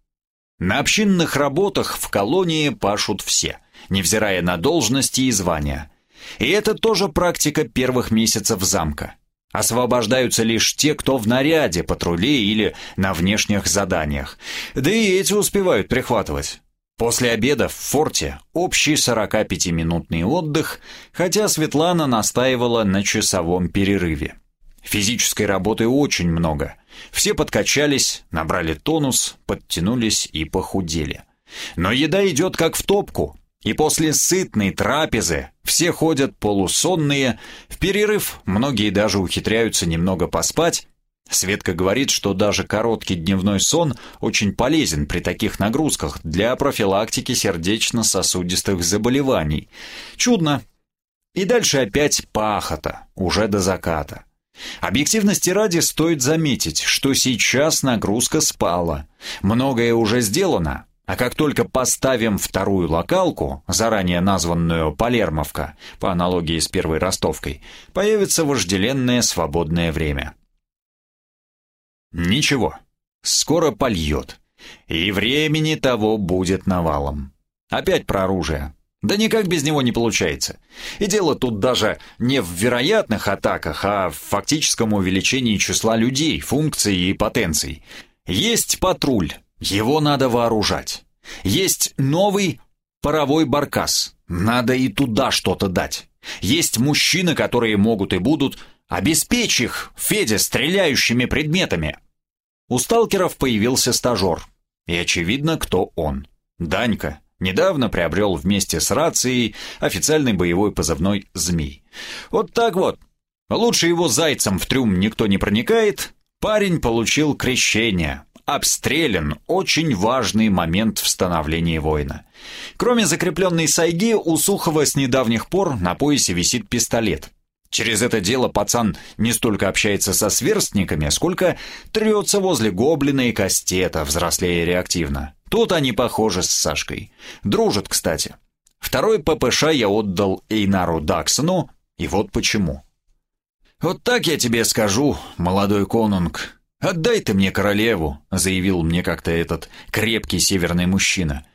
На общинных работах в колонии пашут все, невзирая на должности и звания. И это тоже практика первых месяцев замка. Освобождаются лишь те, кто в наряде, патруле или на внешних заданиях. Да и эти успевают прихватывать. После обеда в форте общий 45-минутный отдых, хотя Светлана настаивала на часовом перерыве. Физической работы очень много. Все подкачались, набрали тонус, подтянулись и похудели. Но еда идет как в топку. И после сытной трапезы все ходят полусонные, в перерыв многие даже ухитряются немного поспать. Светка говорит, что даже короткий дневной сон очень полезен при таких нагрузках для профилактики сердечно-сосудистых заболеваний. Чудно. И дальше опять пахота, уже до заката. Объективности ради стоит заметить, что сейчас нагрузка спала. Многое уже сделано, а как только поставим вторую локалку, заранее названную Палермовка, по аналогии с первой ростовкой, появится вожделенное свободное время. Ничего, скоро польет. И времени того будет навалом. Опять про оружие. Да никак без него не получается. И дело тут даже не в вероятных атаках, а в фактическом увеличении числа людей, функций и потенций. Есть патруль, его надо вооружать. Есть новый паровой баркас. Надо и туда что-то дать. Есть мужчины, которые могут и будут. Обеспечь их, Федя, стреляющими предметами. У сталкеров появился стажер. И очевидно, кто он. Данька. Недавно приобрел вместе с рацией официальный боевой позывной «Змей». Вот так вот. Лучше его зайцем в трюм никто не проникает. Парень получил крещение обстрелян – очень важный момент в становлении воина. Кроме закрепленной сайги, у Сухова с недавних пор на поясе висит пистолет. Через это дело пацан не столько общается со сверстниками, сколько трется возле гоблина и кастета, взрослея реактивно. Тут они похожи с Сашкой. Дружат, кстати. Второй ППШ я отдал Эйнару Даксону, и вот почему. «Вот так я тебе скажу, молодой конунг. «Отдай ты мне королеву», — заявил мне как-то этот крепкий северный мужчина.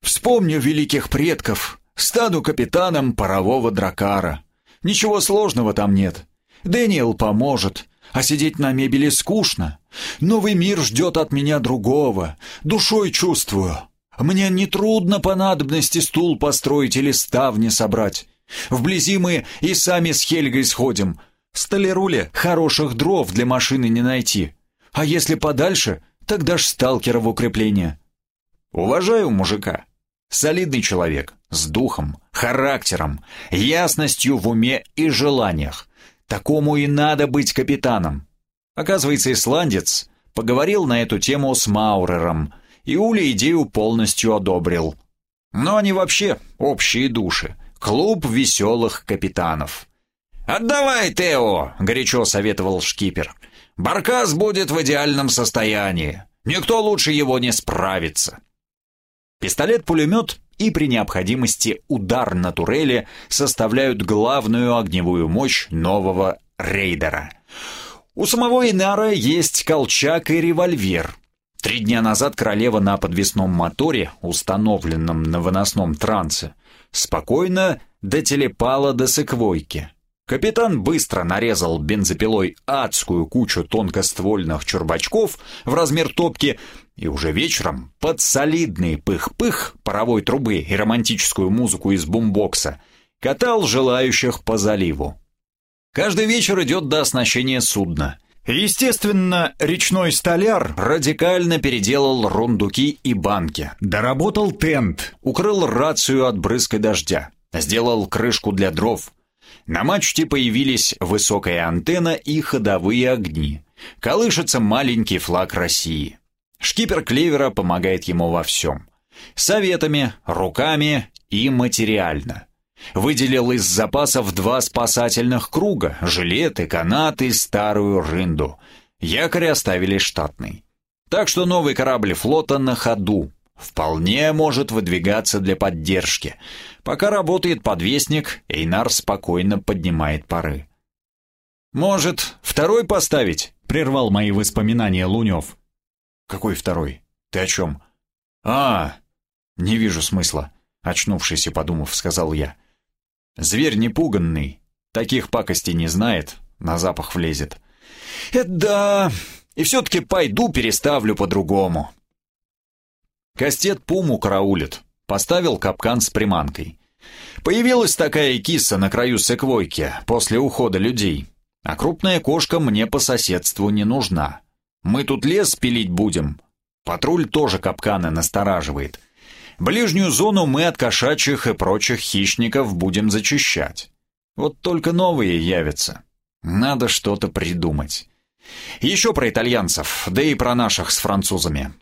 «Вспомню великих предков, стану капитаном парового дракара. Ничего сложного там нет. Дэниел поможет, а сидеть на мебели скучно. Новый мир ждет от меня другого, душой чувствую. Мне нетрудно по надобности стул построить или ставни собрать. Вблизи мы и сами с Хельгой сходим. Столяруле хороших дров для машины не найти. А если подальше, тогда ж сталкера в укрепление. Уважаю мужика. Солидный человек, с духом, характером, ясностью в уме и желаниях. Такому и надо быть капитаном. Оказывается, исландец поговорил на эту тему с Маурером, и Уля идею полностью одобрил. Но они вообще общие души. Клуб веселых капитанов. «Отдавай, Тео!» — горячо советовал шкипер. Баркас будет в идеальном состоянии. Никто лучше его не справится. Пистолет-пулемет и при необходимости удар на турели составляют главную огневую мощь нового рейдера. У самого Инара есть колчак и револьвер. Три дня назад королева на подвесном моторе, установленном на выносном трансе, спокойно дотелепала до секвойки. Капитан быстро нарезал бензопилой адскую кучу тонкоствольных чурбачков в размер топки и уже вечером под солидный пых-пых паровой трубы и романтическую музыку из бумбокса катал желающих по заливу. Каждый вечер идет до оснащения судна. Естественно, речной столяр радикально переделал рундуки и банки. Доработал тент, укрыл рацию от брызга дождя, сделал крышку для дров, на мачте появились высокая антенна и ходовые огни. Колышется маленький флаг России. Шкипер Клевера помогает ему во всем. Советами, руками и материально. Выделил из запасов два спасательных круга, жилеты, канаты, старую рынду. Якорь оставили штатный. Так что новый корабль флота на ходу, вполне может выдвигаться для поддержки. Пока работает подвесник, Эйнар спокойно поднимает пары. «Может, второй поставить?» — прервал мои воспоминания Лунев. «Какой второй? Ты о чем?» «А, не вижу смысла», — очнувшись и подумав, сказал я. «Зверь непуганный, таких пакостей не знает, на запах влезет». «Это да, и все-таки пойду переставлю по-другому». Кастет пуму караулит. Поставил капкан с приманкой. Появилась такая киса на краю секвойки после ухода людей. А крупная кошка мне по соседству не нужна. Мы тут лес пилить будем. Патруль тоже капканы настораживает. Ближнюю зону мы от кошачьих и прочих хищников будем зачищать. Вот только новые явятся. Надо что-то придумать. Еще про итальянцев, да и про наших с французами.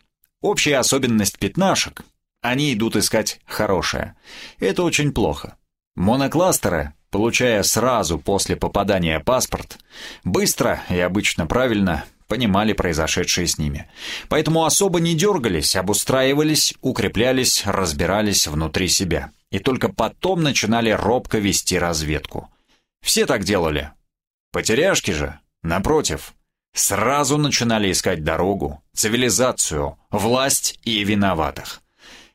Общая особенность пятнашек – они идут искать хорошее. Это очень плохо. Монокластеры, получая сразу после попадания паспорт, быстро и обычно правильно понимали произошедшее с ними. Поэтому особо не дергались, обустраивались, укреплялись, разбирались внутри себя. И только потом начинали робко вести разведку. Все так делали. Потеряшки же, напротив, сразу начинали искать дорогу, цивилизацию, власть и виноватых.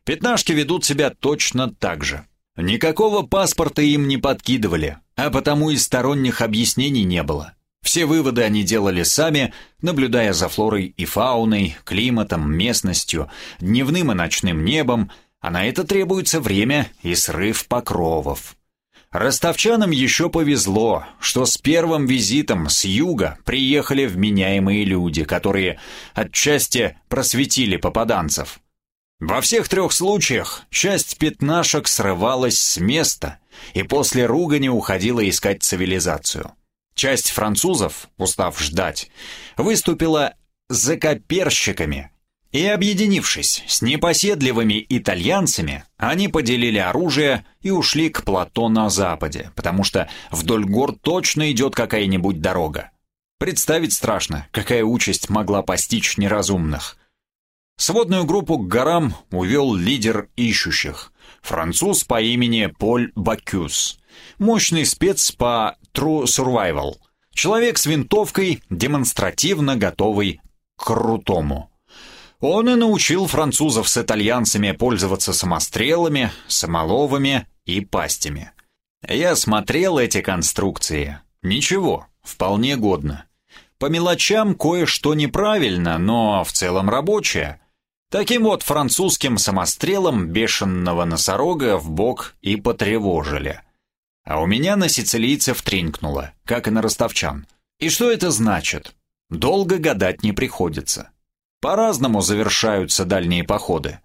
Пятнашки ведут себя точно так же. Никакого паспорта им не подкидывали, а потому и сторонних объяснений не было. Все выводы они делали сами, наблюдая за флорой и фауной, климатом, местностью, дневным и ночным небом, а на это требуется время и срыв покровов. Ростовчанам еще повезло, что с первым визитом с юга приехали вменяемые люди, которые отчасти просветили попаданцев. Во всех трех случаях часть пятнашек срывалась с места и после ругани уходила искать цивилизацию. Часть французов, устав ждать, выступила закоперщиками и, объединившись с непоседливыми итальянцами, они поделили оружие и ушли к плато на западе, потому что вдоль гор точно идет какая-нибудь дорога. Представить страшно, какая участь могла постичь неразумных. Сводную группу к горам увел лидер ищущих, француз по имени Поль Бакюс, мощный спец по True Survival, человек с винтовкой, демонстративно готовый к крутому. Он и научил французов с итальянцами пользоваться самострелами, самоловами и пастями. Я смотрел эти конструкции. Ничего, вполне годно. По мелочам кое-что неправильно, но в целом рабочее. Таким вот французским самострелом бешеного носорога в бок и потревожили. А у меня на сицилийцев тринкнуло, как и на ростовчан. И что это значит? Долго гадать не приходится. По-разному завершаются дальние походы.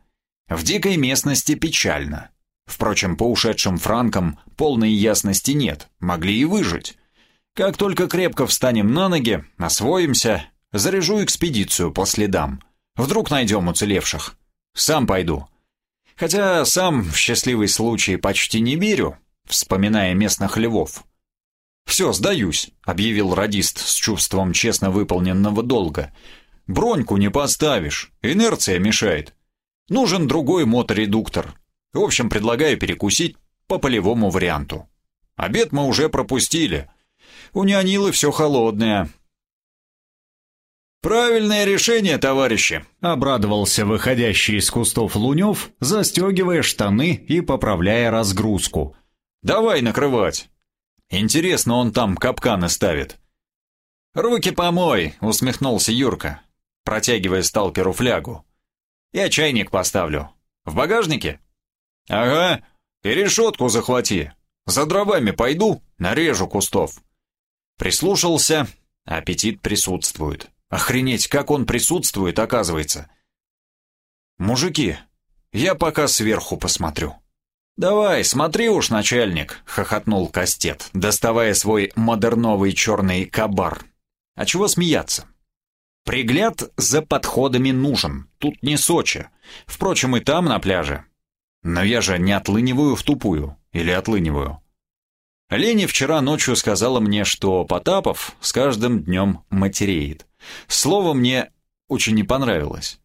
В дикой местности печально. Впрочем, по ушедшим франкам полной ясности нет, могли и выжить. Как только крепко встанем на ноги, освоимся, заряжу экспедицию по следам. Вдруг найдем уцелевших. Сам пойду. Хотя сам в счастливый случай почти не верю, вспоминая местных львов. «Все, сдаюсь», — объявил радист с чувством честно выполненного долга — Броньку не поставишь, инерция мешает. Нужен другой моторедуктор. В общем, предлагаю перекусить по полевому варианту. Обед мы уже пропустили. У Нянилы все холодное. «Правильное решение, товарищи!» — обрадовался выходящий из кустов Лунев, застегивая штаны и поправляя разгрузку. «Давай накрывать!» «Интересно, он там капканы ставит». «Руки помой!» — усмехнулся Юрка протягивая сталкеру флягу. «Я чайник поставлю. В багажнике?» «Ага, и решетку захвати. За дровами пойду, нарежу кустов». Прислушался, аппетит присутствует. Охренеть, как он присутствует, оказывается. «Мужики, я пока сверху посмотрю». «Давай, смотри уж, начальник», — хохотнул Кастет, доставая свой модерновый черный кабар. «А чего смеяться? Пригляд за подходами нужен, тут не Сочи. Впрочем, и там на пляже. Но я же не отлыниваю в тупую. Или отлыниваю. Лени вчера ночью сказала мне, что Потапов с каждым днем матереет. Слово мне очень не понравилось.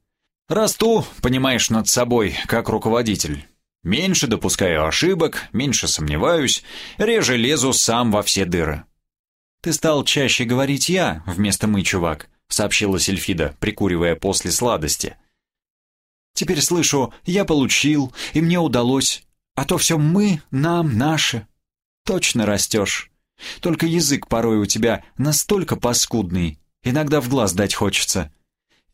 Расту, понимаешь, над собой, как руководитель. Меньше допускаю ошибок, меньше сомневаюсь, реже лезу сам во все дыры. Ты стал чаще говорить «я» вместо «мы», чувак. — сообщила Сельфида, прикуривая после сладости. «Теперь слышу, я получил, и мне удалось, а то все мы, нам, наши. Точно растешь. Только язык порой у тебя настолько паскудный, иногда в глаз дать хочется.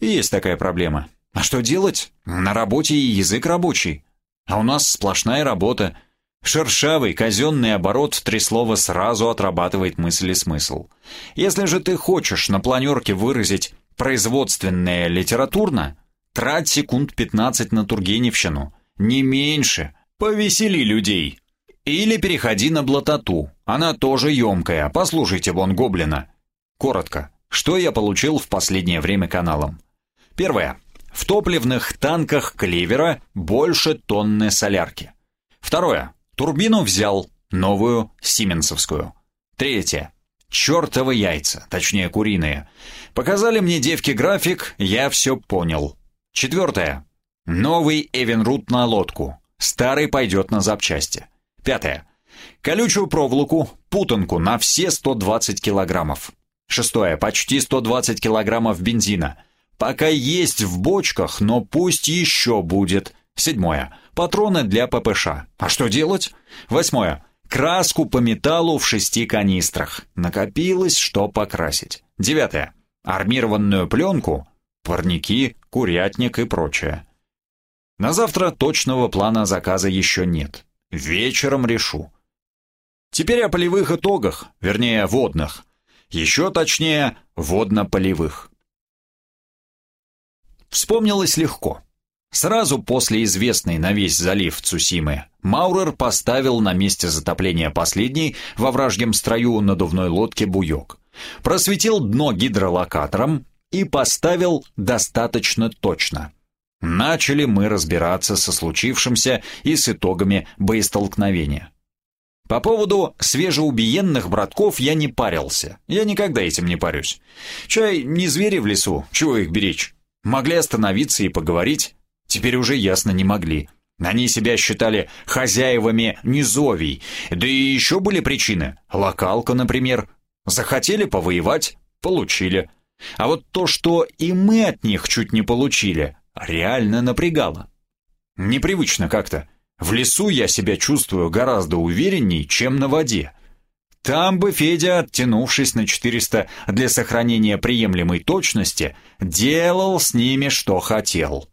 Есть такая проблема. А что делать? На работе и язык рабочий. А у нас сплошная работа — Шершавый, казенный оборот три слова сразу отрабатывает мысль и смысл. Если же ты хочешь на планерке выразить производственное литературно, трать секунд 15 на Тургеневщину, Не меньше. Повесели людей. Или переходи на блатоту. Она тоже емкая. Послушайте вон гоблина. Коротко. Что я получил в последнее время каналом? Первое. В топливных танках «Клевера» больше тонны солярки. Второе. Турбину взял, новую, сименсовскую. Третье. Чёртовы яйца, точнее куриные. Показали мне девки график, я все понял. Четвертое. Новый Эвенрут на лодку. Старый пойдет на запчасти. Пятое. Колючую проволоку, путанку на все 120 килограммов. Шестое. Почти 120 килограммов бензина. Пока есть в бочках, но пусть еще будет. Седьмое. Патроны для ППШ. А что делать? Восьмое. Краску по металлу в шести канистрах. Накопилось, что покрасить. Девятое. Армированную пленку, парники, курятник и прочее. На завтра точного плана заказа еще нет. Вечером решу. Теперь о полевых итогах, вернее, водных. Еще точнее, водно-полевых. Вспомнилось легко. Сразу после известной на весь залив Цусимы Маурер поставил на месте затопления последней во вражьем строю надувной лодки буек. Просветил дно гидролокатором и поставил достаточно точно. Начали мы разбираться со случившимся и с итогами боестолкновения. По поводу свежеубиенных братков я не парился. Я никогда этим не парюсь. Чай не звери в лесу, чего их беречь? Могли остановиться и поговорить, теперь уже ясно не могли. Они себя считали хозяевами низовий, да и еще были причины. Локалка, например. Захотели повоевать – получили. А вот то, что и мы от них чуть не получили, реально напрягало. Непривычно как-то. В лесу я себя чувствую гораздо уверенней, чем на воде. Там бы Федя, оттянувшись на 400 для сохранения приемлемой точности, делал с ними что хотел.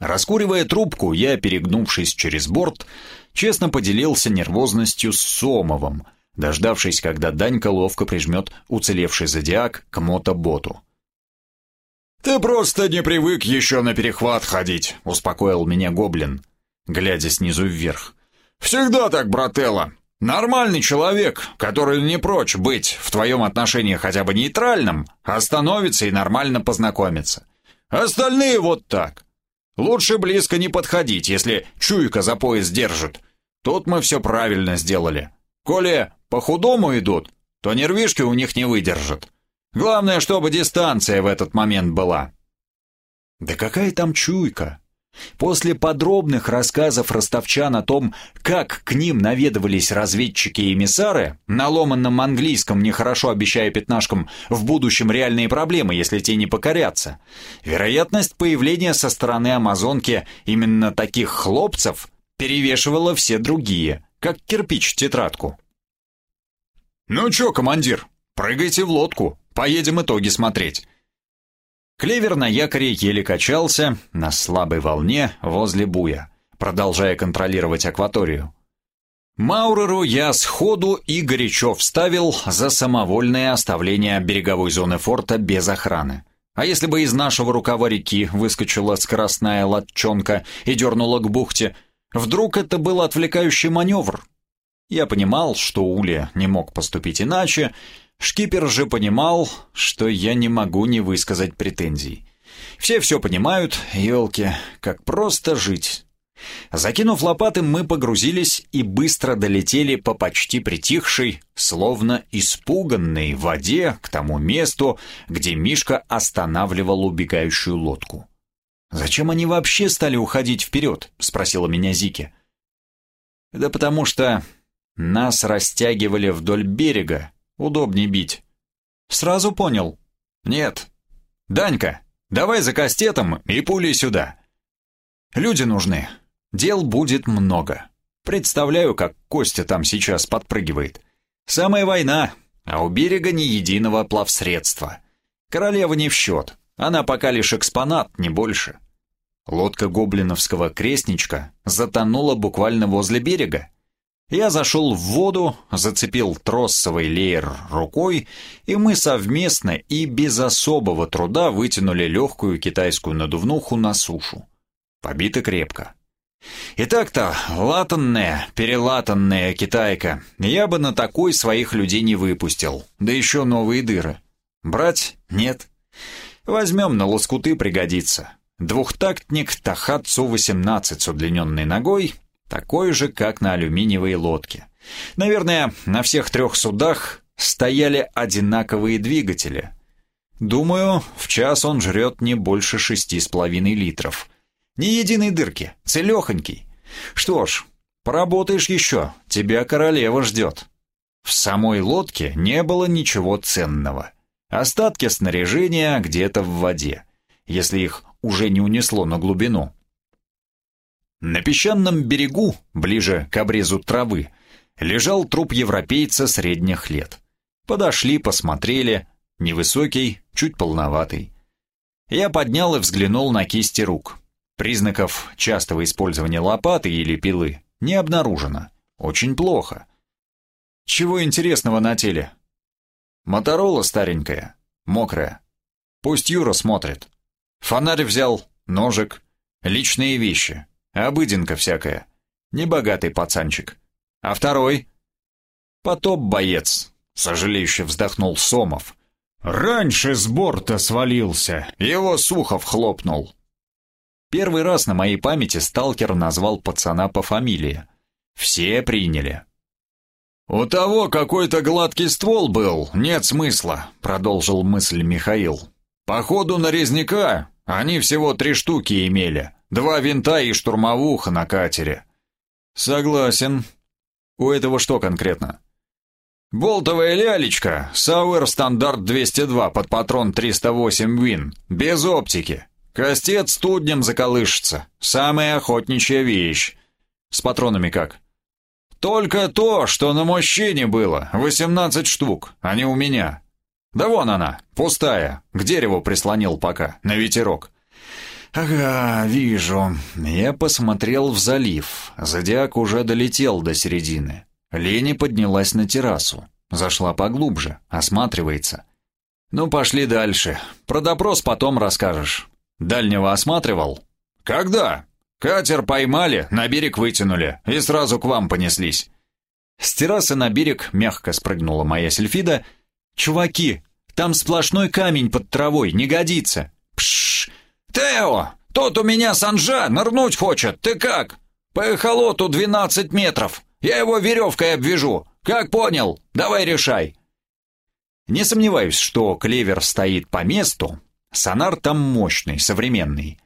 Раскуривая трубку, я, перегнувшись через борт, честно поделился нервозностью с Сомовым, дождавшись, когда Данька ловко прижмет уцелевший зодиак к мотоботу. «Ты просто не привык еще на перехват ходить», — успокоил меня Гоблин, глядя снизу вверх. «Всегда так, брателло. Нормальный человек, который не прочь быть в твоем отношении хотя бы нейтральным, остановится и нормально познакомится. Остальные вот так. Лучше близко не подходить, если чуйка за пояс держит. Тут мы все правильно сделали. Коли по-худому идут, то нервишки у них не выдержат. Главное, чтобы дистанция в этот момент была. Да какая там чуйка? После подробных рассказов ростовчан о том, как к ним наведывались разведчики и эмиссары, на ломанном английском, нехорошо обещая пятнашкам в будущем реальные проблемы, если те не покорятся, вероятность появления со стороны Амазонки именно таких хлопцев перевешивала все другие, как кирпич тетрадку. «Ну чё, командир, прыгайте в лодку, поедем итоги смотреть». Клевер на якоре еле качался на слабой волне возле буя, продолжая контролировать акваторию. Мауреру я сходу и горячо вставил за самовольное оставление береговой зоны форта без охраны. А если бы из нашего рукава реки выскочила скоростная латчонка и дернула к бухте, вдруг это был отвлекающий маневр? Я понимал, что Уля не мог поступить иначе, Шкипер же понимал, что я не могу не высказать претензий. Все все понимают, елки, как просто жить. Закинув лопаты, мы погрузились и быстро долетели по почти притихшей, словно испуганной воде к тому месту, где Мишка останавливал убегающую лодку. «Зачем они вообще стали уходить вперед?» — спросила меня Зики. «Да потому что нас растягивали вдоль берега, удобнее бить. Сразу понял? Нет. Данька, давай за кастетом и пули сюда. Люди нужны. Дел будет много. Представляю, как Костя там сейчас подпрыгивает. Самая война, а у берега ни единого плавсредства. Королева не в счет. Она пока лишь экспонат, не больше. Лодка гоблиновского крестничка затонула буквально возле берега. Я зашел в воду, зацепил троссовый леер рукой, и мы совместно и без особого труда вытянули легкую китайскую надувнуху на сушу. побита крепко. И так-то, латанная, перелатанная китайка, я бы на такой своих людей не выпустил, да еще новые дыры. Брать? Нет. Возьмем на лоскуты пригодится. Двухтактник Тахатсу-18 с удлиненной ногой, такой же, как на алюминиевой лодке. Наверное, на всех трех судах стояли одинаковые двигатели. Думаю, в час он жрет не больше шести с половиной литров. Ни единой дырки, целехонький. Что ж, поработаешь еще, тебя королева ждет. В самой лодке не было ничего ценного. Остатки снаряжения где-то в воде, если их уже не унесло на глубину. На песчаном берегу, ближе к обрезу травы, лежал труп европейца средних лет. Подошли, посмотрели, невысокий, чуть полноватый. Я поднял и взглянул на кисти рук. Признаков частого использования лопаты или пилы не обнаружено. Очень плохо. Чего интересного на теле? Моторола старенькая, мокрая. Пусть Юра смотрит. Фонарь взял, ножик, личные вещи, обыденка всякая. Небогатый пацанчик. А второй? Потоп-боец, сожалеюще вздохнул Сомов. Раньше с борта свалился. Его Сухов хлопнул. Первый раз на моей памяти сталкер назвал пацана по фамилии. Все приняли. «У того какой-то гладкий ствол был, нет смысла», — продолжил мысль Михаил. «Походу на резника они всего три штуки имели, два винта и штурмовуха на катере». «Согласен. У этого что конкретно?» «Болтовая лялечка, Сауэр стандарт 202 под патрон 308 вин, без оптики. Костец студнем заколышется, самая охотничья вещь. С патронами как?» «Только то, что на мужчине было, 18 штук, а не у меня. Да вон она, пустая, к дереву прислонил пока, на ветерок. Ага, вижу. Я посмотрел в залив. Зодиак уже долетел до середины. Лени поднялась на террасу. Зашла поглубже, осматривается. Ну, пошли дальше. Про допрос потом расскажешь. Дальнего осматривал? Когда? Катер поймали, на берег вытянули и сразу к вам понеслись. С террасы на берег мягко спрыгнула моя сельфида, «Чуваки, там сплошной камень под травой, не годится!» «Пшш! Тео, тот у меня санжа нырнуть хочет, ты как? По эхолоту 12 метров, я его веревкой обвяжу. Как понял? Давай решай!» Не сомневаюсь, что клевер стоит по месту, сонар там мощный, современный.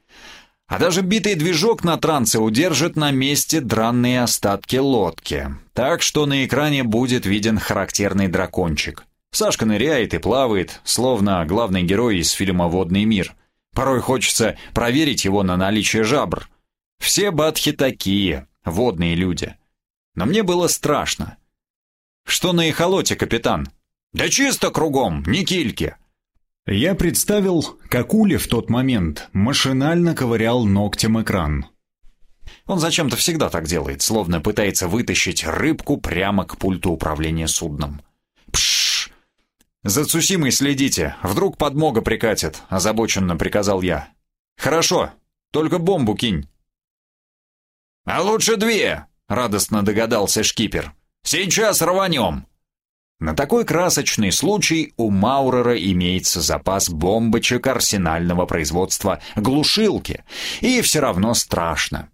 А даже битый движок на трансе удержит на месте дранные остатки лодки, так что на экране будет виден характерный дракончик. Сашка ныряет и плавает, словно главный герой из фильма «Водный мир». Порой хочется проверить его на наличие жабр. Все бадхи такие, водные люди. Но мне было страшно. Что на эхолоте, капитан? Да чисто кругом, ни кильки. Я представил, как Ули в тот момент машинально ковырял ногтем экран. Он зачем-то всегда так делает, словно пытается вытащить рыбку прямо к пульту управления судном. «За Цусимой следите, вдруг подмога прикатит», — озабоченно приказал я. «Хорошо, только бомбу кинь». «А лучше две», — радостно догадался шкипер. «Сейчас рванем». На такой красочный случай у Маурера имеется запас бомбочек арсенального производства глушилки, и все равно страшно.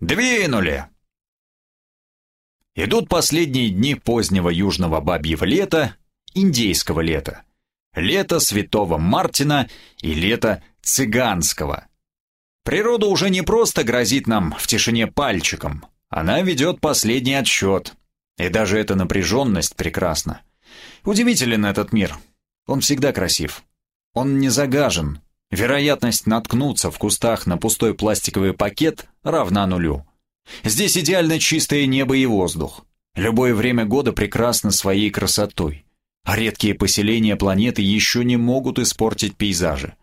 «Двинули!» Идут последние дни позднего южного бабьего лета, индейского лета, лето святого Мартина и лето цыганского. Природа уже не просто грозит нам в тишине пальчиком, она ведет последний отсчет. И даже эта напряженность прекрасна. Удивителен этот мир. Он всегда красив. Он не загажен. Вероятность наткнуться в кустах на пустой пластиковый пакет равна нулю. Здесь идеально чистое небо и воздух. Любое время года прекрасно своей красотой а редкие поселения планеты еще не могут испортить пейзажи.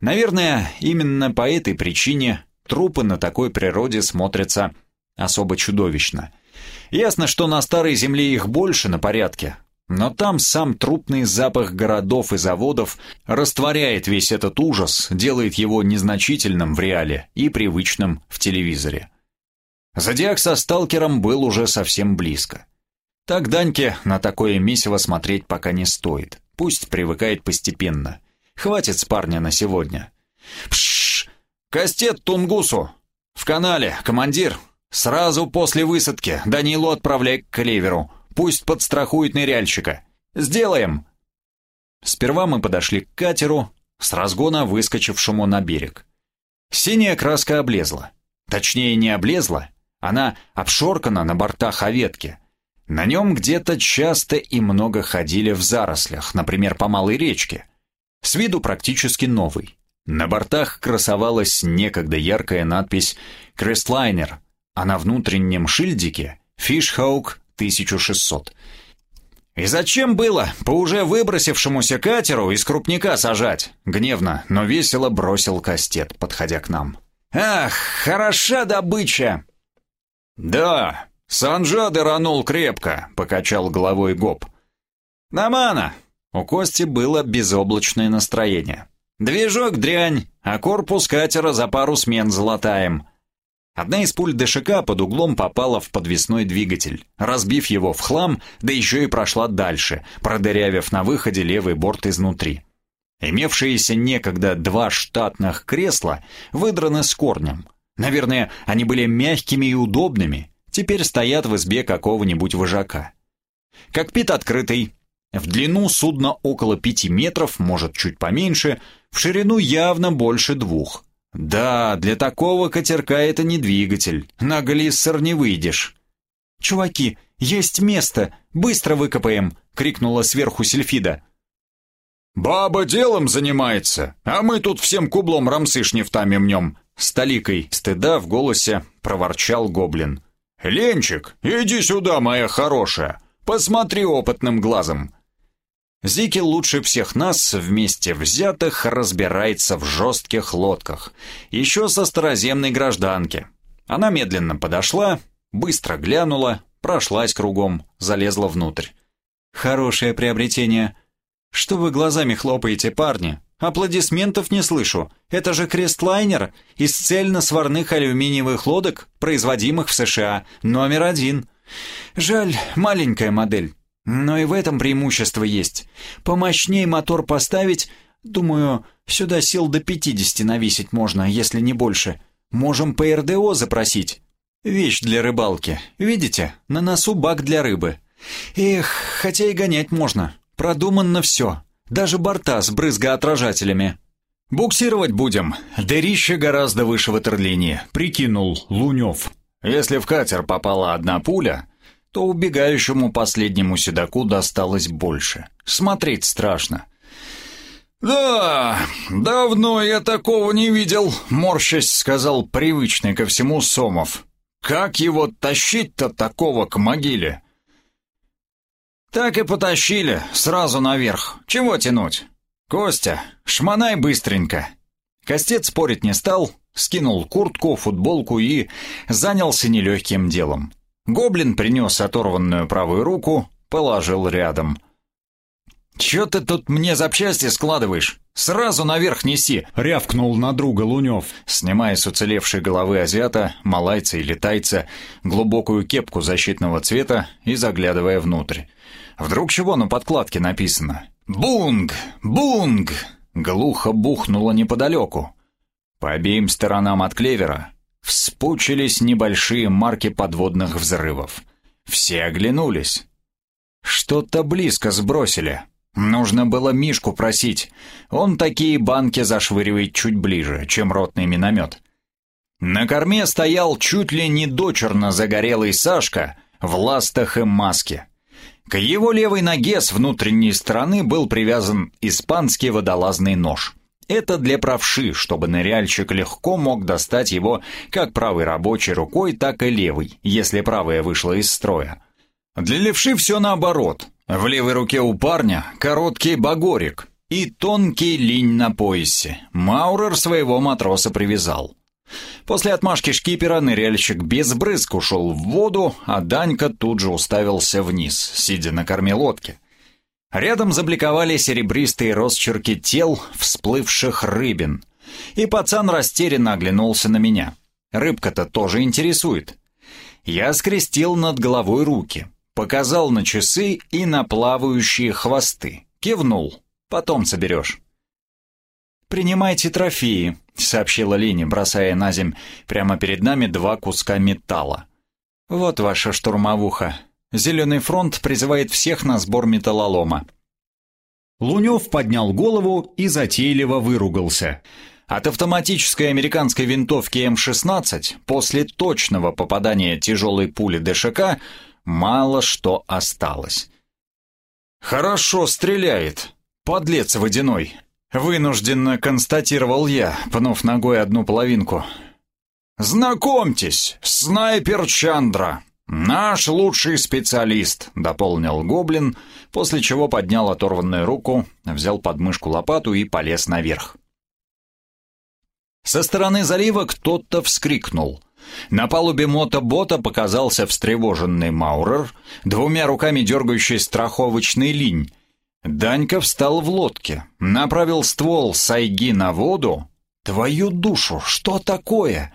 Наверное, именно по этой причине трупы на такой природе смотрятся особо чудовищно. Ясно, что на Старой Земле их больше на порядке, но там сам трупный запах городов и заводов растворяет весь этот ужас, делает его незначительным в реале и привычным в телевизоре. Зодиак со сталкером был уже совсем близко. Так Даньке на такое месиво смотреть пока не стоит. Пусть привыкает постепенно. Хватит с парня на сегодня. Пшш! Кастет Тунгусу! В канале, командир! Сразу после высадки Данилу отправляй к клеверу. Пусть подстрахует ныряльщика. Сделаем!» Сперва мы подошли к катеру, с разгона выскочившему на берег. Синяя краска облезла. Точнее, не облезла, она обшоркана на бортах оветки. На нем где-то часто и много ходили в зарослях, например, по малой речке. С виду практически новый. На бортах красовалась некогда яркая надпись «Крестлайнер», а на внутреннем шильдике «Фишхаук 1600. «И зачем было по уже выбросившемуся катеру из крупника сажать?» Гневно, но весело бросил Кастет, подходя к нам. «Ах, хороша добыча!» «Да, Санжа дыранул крепко», — покачал головой Гоп. «Намана!» У Кости было безоблачное настроение. «Движок дрянь, а корпус катера за пару смен золотаем. Одна из пуль ДШК под углом попала в подвесной двигатель, разбив его в хлам, да еще и прошла дальше, продырявив на выходе левый борт изнутри. Имевшиеся некогда два штатных кресла выдраны с корнем. Наверное, они были мягкими и удобными, теперь стоят в избе какого-нибудь вожака. Кокпит открытый. В длину судно около пяти метров, может чуть поменьше, в ширину явно больше двух. Да, для такого катерка это не двигатель. На глиссер не выйдешь. «Чуваки, есть место! Быстро выкопаем!» — крикнула сверху Сельфида. «Баба делом занимается, а мы тут всем кублом рамсыш нефтами мнем!» С толикой стыда в голосе проворчал гоблин. «Ленчик, иди сюда, моя хорошая! Посмотри опытным глазом!» Зики лучше всех нас вместе взятых разбирается в жестких лодках, еще со староземной гражданки. Она медленно подошла, быстро глянула, прошлась кругом, залезла внутрь. «Хорошее приобретение. Что вы глазами хлопаете, парни? Аплодисментов не слышу. Это же крестлайнер из цельно-сварных алюминиевых лодок, производимых в США, номер один. Жаль, маленькая модель. Но и в этом преимущество есть. Помощнее мотор поставить, думаю, сюда сил до 50 навесить можно, если не больше. Можем по РДО запросить. Вещь для рыбалки. Видите, на носу бак для рыбы. Эх, хотя и гонять можно. Продуманно все. Даже борта с брызгоотражателями. «Буксировать будем. Дырище гораздо выше ватерлинии», — прикинул Лунев. «Если в катер попала одна пуля, то убегающему последнему седаку досталось больше. Смотреть страшно. «Да, давно я такого не видел», — морщась сказал привычный ко всему Сомов. «Как его тащить-то такого к могиле?» «Так и потащили, сразу наверх. Чего тянуть?» «Костя, шмонай быстренько». Костец спорить не стал, скинул куртку, футболку и занялся нелегким делом. Гоблин принес оторванную правую руку, положил рядом. «Чё ты тут мне запчасти складываешь? Сразу наверх неси!» — рявкнул на друга Лунёв, снимая с уцелевшей головы азиата, малайца или тайца, глубокую кепку защитного цвета и заглядывая внутрь. Вдруг чего на подкладке написано? «Бунг! Бунг!» Глухо бухнуло неподалеку. По обеим сторонам от клевера вспучились небольшие марки подводных взрывов. Все оглянулись. Что-то близко сбросили. Нужно было Мишку просить. Он такие банки зашвыривает чуть ближе, чем ротный миномет. На корме стоял чуть ли не дочерно загорелый Сашка в ластах и маске. К его левой ноге с внутренней стороны был привязан испанский водолазный нож. Это для правши, чтобы ныряльщик легко мог достать его как правой рабочей рукой, так и левой, если правая вышла из строя. Для левши все наоборот. В левой руке у парня короткий багорик и тонкий линь на поясе. Маурер своего матроса привязал. После отмашки шкипера ныряльщик без брызг ушел в воду, а Данька тут же уставился вниз, сидя на корме лодки. Рядом забликовали серебристые росчерки тел всплывших рыбин. И пацан растерянно оглянулся на меня. Рыбка-то тоже интересует. Я скрестил над головой руки, показал на часы и на плавающие хвосты. Кивнул. Потом соберешь. «Принимайте трофеи», — сообщила Лини, бросая на земь прямо перед нами два куска металла. «Вот ваша штурмовуха. Зеленый фронт призывает всех на сбор металлолома». Лунев поднял голову и затейливо выругался. От автоматической американской винтовки М-16 после точного попадания тяжелой пули ДШК мало что осталось. «Хорошо стреляет, подлец водяной», — вынужденно констатировал я, пнув ногой одну половинку. «Знакомьтесь, снайпер Чандра, наш лучший специалист», — дополнил Гоблин, после чего поднял оторванную руку, взял подмышку лопату и полез наверх. Со стороны залива кто-то вскрикнул. На палубе мотобота показался встревоженный Маурер, двумя руками дергающий страховочный линь. Данька встал в лодке, направил ствол сайги на воду. «Твою душу, что такое?»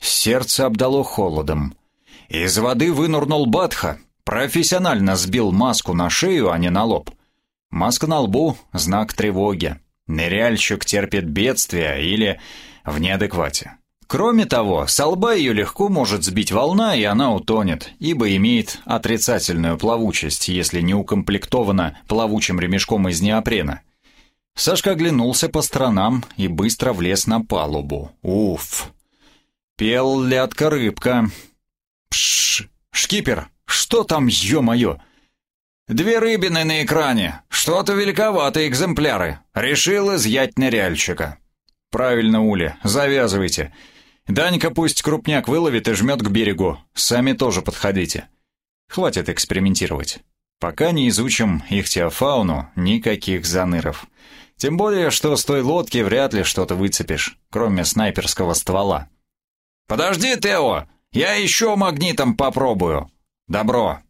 Сердце обдало холодом. Из воды вынурнул Батха, профессионально сбил маску на шею, а не на лоб. Маска на лбу — знак тревоги. Ныряльщик терпит бедствие или в неадеквате. Кроме того, с лба ее легко может сбить волна, и она утонет, ибо имеет отрицательную плавучесть, если не укомплектована плавучим ремешком из неопрена. Сашка оглянулся по сторонам и быстро влез на палубу. Уф! Пел лятка-рыбка. Пш! Шкипер, что там, ё-моё? Две рыбины на экране. Что-то великоватые экземпляры. Решил изъять ныряльщика. «Правильно, Уля, завязывайте. Данька пусть крупняк выловит и жмет к берегу. Сами тоже подходите. Хватит экспериментировать. Пока не изучим ихтиофауну, никаких заныров. Тем более, что с той лодки вряд ли что-то выцепишь, кроме снайперского ствола. «Подожди, Тео! Я еще магнитом попробую!» «Добро!»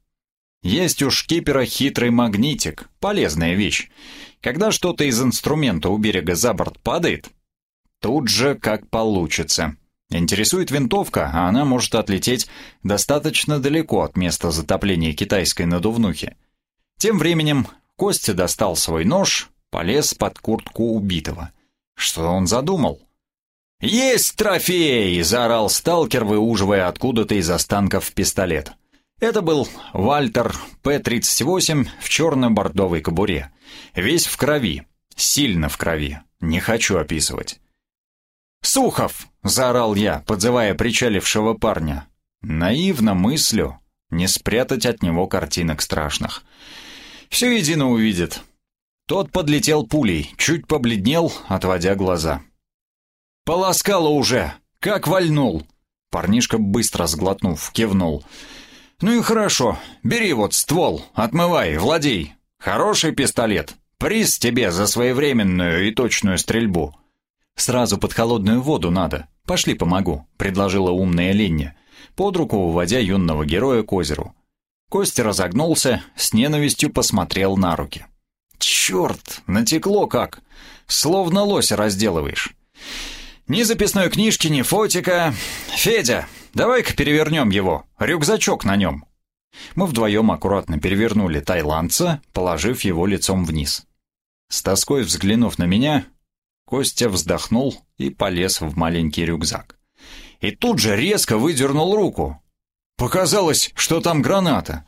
Есть у шкипера хитрый магнитик, полезная вещь. Когда что-то из инструмента у берега за борт падает, Тут же как получится. Интересует винтовка, а она может отлететь достаточно далеко от места затопления китайской надувнухи. Тем временем Костя достал свой нож, полез под куртку убитого. Что он задумал? «Есть трофей!» — заорал сталкер, выуживая откуда-то из останков пистолет. Это был Вальтер П-38 в черно-бордовой кобуре. Весь в крови, сильно в крови, не хочу описывать. «Сухов!» — заорал я, подзывая причалившего парня. Наивно мыслю, не спрятать от него картинок страшных. Все едино увидит. Тот подлетел пулей, чуть побледнел, отводя глаза. «Полоскало уже! Как вальнул!» Парнишка, быстро сглотнув, кивнул. «Ну и хорошо, бери вот ствол, отмывай, владей. Хороший пистолет. Приз тебе за своевременную и точную стрельбу. «Сразу под холодную воду надо. Пошли помогу», — предложила умная Ленни, под руку уводя юного героя к озеру. Костя разогнулся, с ненавистью посмотрел на руки. «Черт, натекло как! Словно лося разделываешь. Ни записной книжки, ни фотика. Федя, давай-ка перевернем его, рюкзачок на нем». Мы вдвоем аккуратно перевернули тайландца, положив его лицом вниз. С тоской взглянув на меня, Костя вздохнул и полез в маленький рюкзак. И тут же резко выдернул руку. Показалось, что там граната.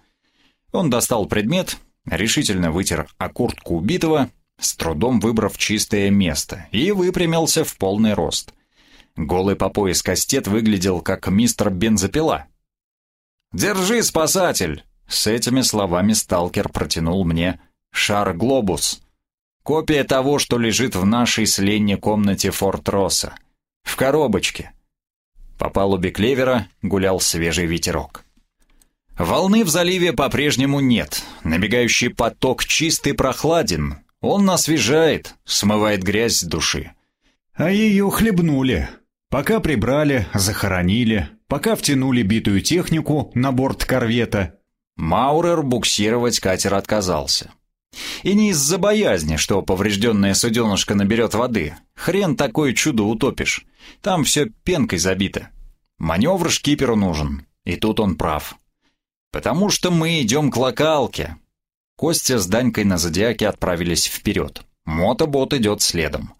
Он достал предмет, решительно вытер о куртку убитого, с трудом выбрав чистое место, и выпрямился в полный рост. Голый по пояс кастет выглядел как мистер бензопила. «Держи, спасатель!» С этими словами сталкер протянул мне шар-глобус. Копия того, что лежит в нашей с Ленни комнате Форт Росса. В коробочке. По палубе клевера гулял свежий ветерок. Волны в заливе по-прежнему нет. Набегающий поток чистый прохладен. Он освежает, смывает грязь с души. А ее хлебнули. Пока прибрали, захоронили, пока втянули битую технику на борт корвета. Маурер буксировать катер отказался. И не из-за боязни, что поврежденная суденышко наберет воды. Хрен такое чудо утопишь. Там все пенкой забито. Маневр шкиперу нужен. И тут он прав. Потому что мы идем к локалке. Костя с Данькой на Зодиаке отправились вперед. Мотобот идет следом.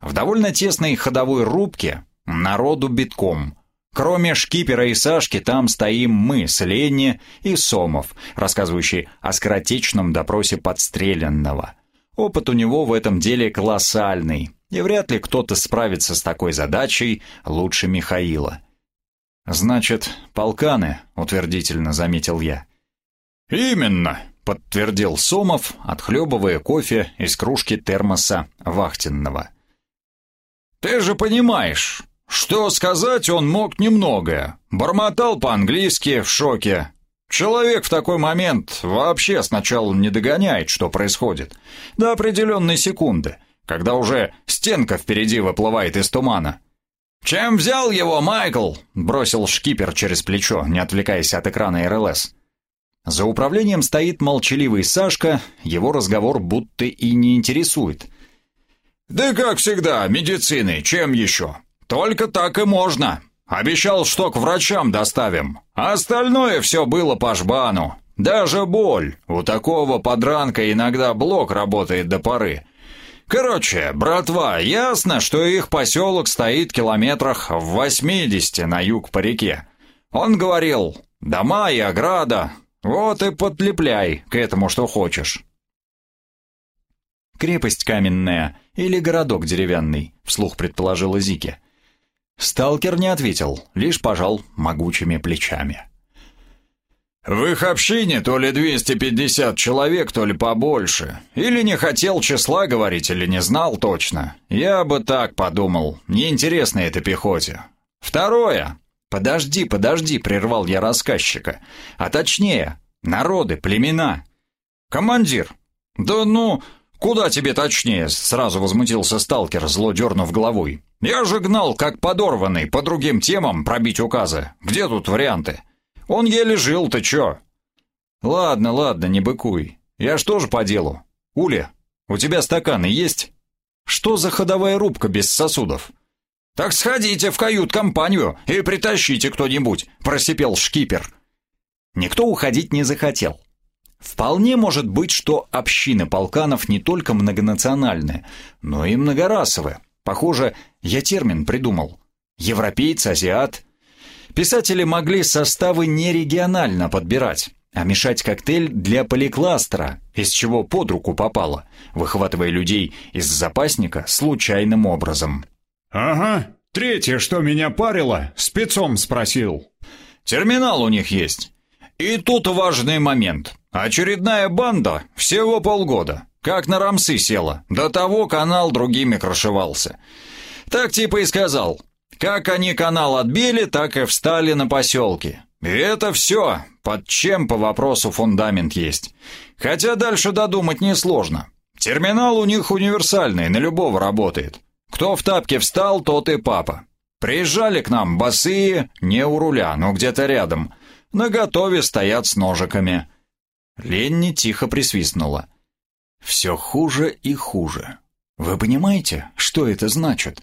В довольно тесной ходовой рубке народу битком. Кроме шкипера и Сашки, там стоим мы с и Сомов, рассказывающий о скоротечном допросе подстреленного. Опыт у него в этом деле колоссальный, и вряд ли кто-то справится с такой задачей лучше Михаила. «Значит, полканы», — утвердительно заметил я. «Именно», — подтвердил Сомов, отхлебывая кофе из кружки термоса вахтенного. «Ты же понимаешь, что сказать он мог немногое. Бормотал по-английски в шоке. Человек в такой момент вообще сначала не догоняет, что происходит. До определенной секунды, когда уже стенка впереди выплывает из тумана. «Чем взял его, Майкл?» — бросил шкипер через плечо, не отвлекаясь от экрана РЛС. За управлением стоит молчаливый Сашка, его разговор будто и не интересует. «Да как всегда, медицины, чем еще? Только так и можно. Обещал, что к врачам доставим. А остальное все было по жбану. Даже боль. У такого подранка иногда блок работает до поры. Короче, братва, ясно, что их поселок стоит километрах в 80 на юг по реке. Он говорил, дома и ограда, вот и подлепляй к этому, что хочешь. «Крепость каменная или городок деревянный», — вслух предположила Зике. Сталкер не ответил, лишь пожал могучими плечами. «В их общине то ли 250 человек, то ли побольше. Или не хотел числа говорить, или не знал точно. Я бы так подумал. Неинтересно это пехоте. Второе. «Подожди, подожди», — прервал я рассказчика. «А точнее, народы, племена». «Командир, да ну, куда тебе точнее?» — сразу возмутился сталкер, зло дернув головой. Я же гнал, как подорванный, по другим темам пробить указы. Где тут варианты? Он еле жил, ты чё? Ладно, ладно, не быкуй. Я ж тоже по делу. Уля, у тебя стаканы есть? Что за ходовая рубка без сосудов? Так сходите в кают-компанию и притащите кто-нибудь, просипел шкипер. Никто уходить не захотел. Вполне может быть, что общины полканов не только многонациональные, но и многорасовые. Похоже, я термин придумал. Европеец, азиат. Писатели могли составы не регионально подбирать, а мешать коктейль для поликластера, из чего под руку попало, выхватывая людей из запасника случайным образом. «Ага, третье, что меня парило, спецом спросил». «Терминал у них есть. И тут важный момент. Очередная банда всего полгода. Как на рамсы села. До того канал другими крошевался. Так типа и сказал. Как они канал отбили, так и встали на поселке. И это все, под чем по вопросу фундамент есть. Хотя дальше додумать несложно. Терминал у них универсальный, на любого работает. Кто в тапке встал, тот и папа. Приезжали к нам босые, не у руля, но где-то рядом. На готове стоят с ножиками. Ленни тихо присвистнула. Все хуже и хуже. Вы понимаете, что это значит?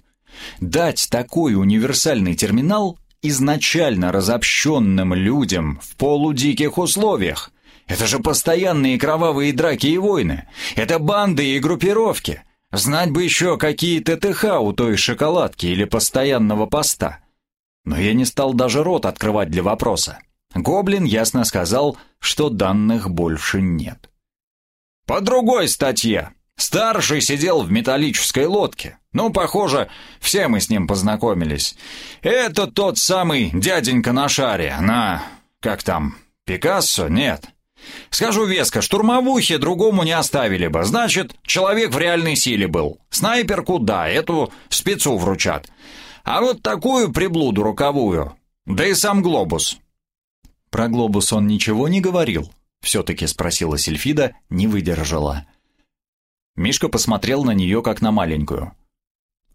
Дать такой универсальный терминал изначально разобщенным людям в полудиких условиях. Это же постоянные кровавые драки и войны. Это банды и группировки. Знать бы еще какие ТТХ у той шоколадки или постоянного поста. Но я не стал даже рот открывать для вопроса. Гоблин ясно сказал, что данных больше нет. По другой статье. Старший сидел в металлической лодке. Ну, похоже, все мы с ним познакомились. Это тот самый дяденька на шаре, на... как там, Пикассо? Нет. Скажу веско, штурмовухи другому не оставили бы. Значит, человек в реальной силе был. Снайперку, да, эту спецу вручат. А вот такую приблуду роковую. Да и сам глобус. Про глобус он ничего не говорил. Все-таки спросила Сильфида, не выдержала. Мишка посмотрел на нее, как на маленькую.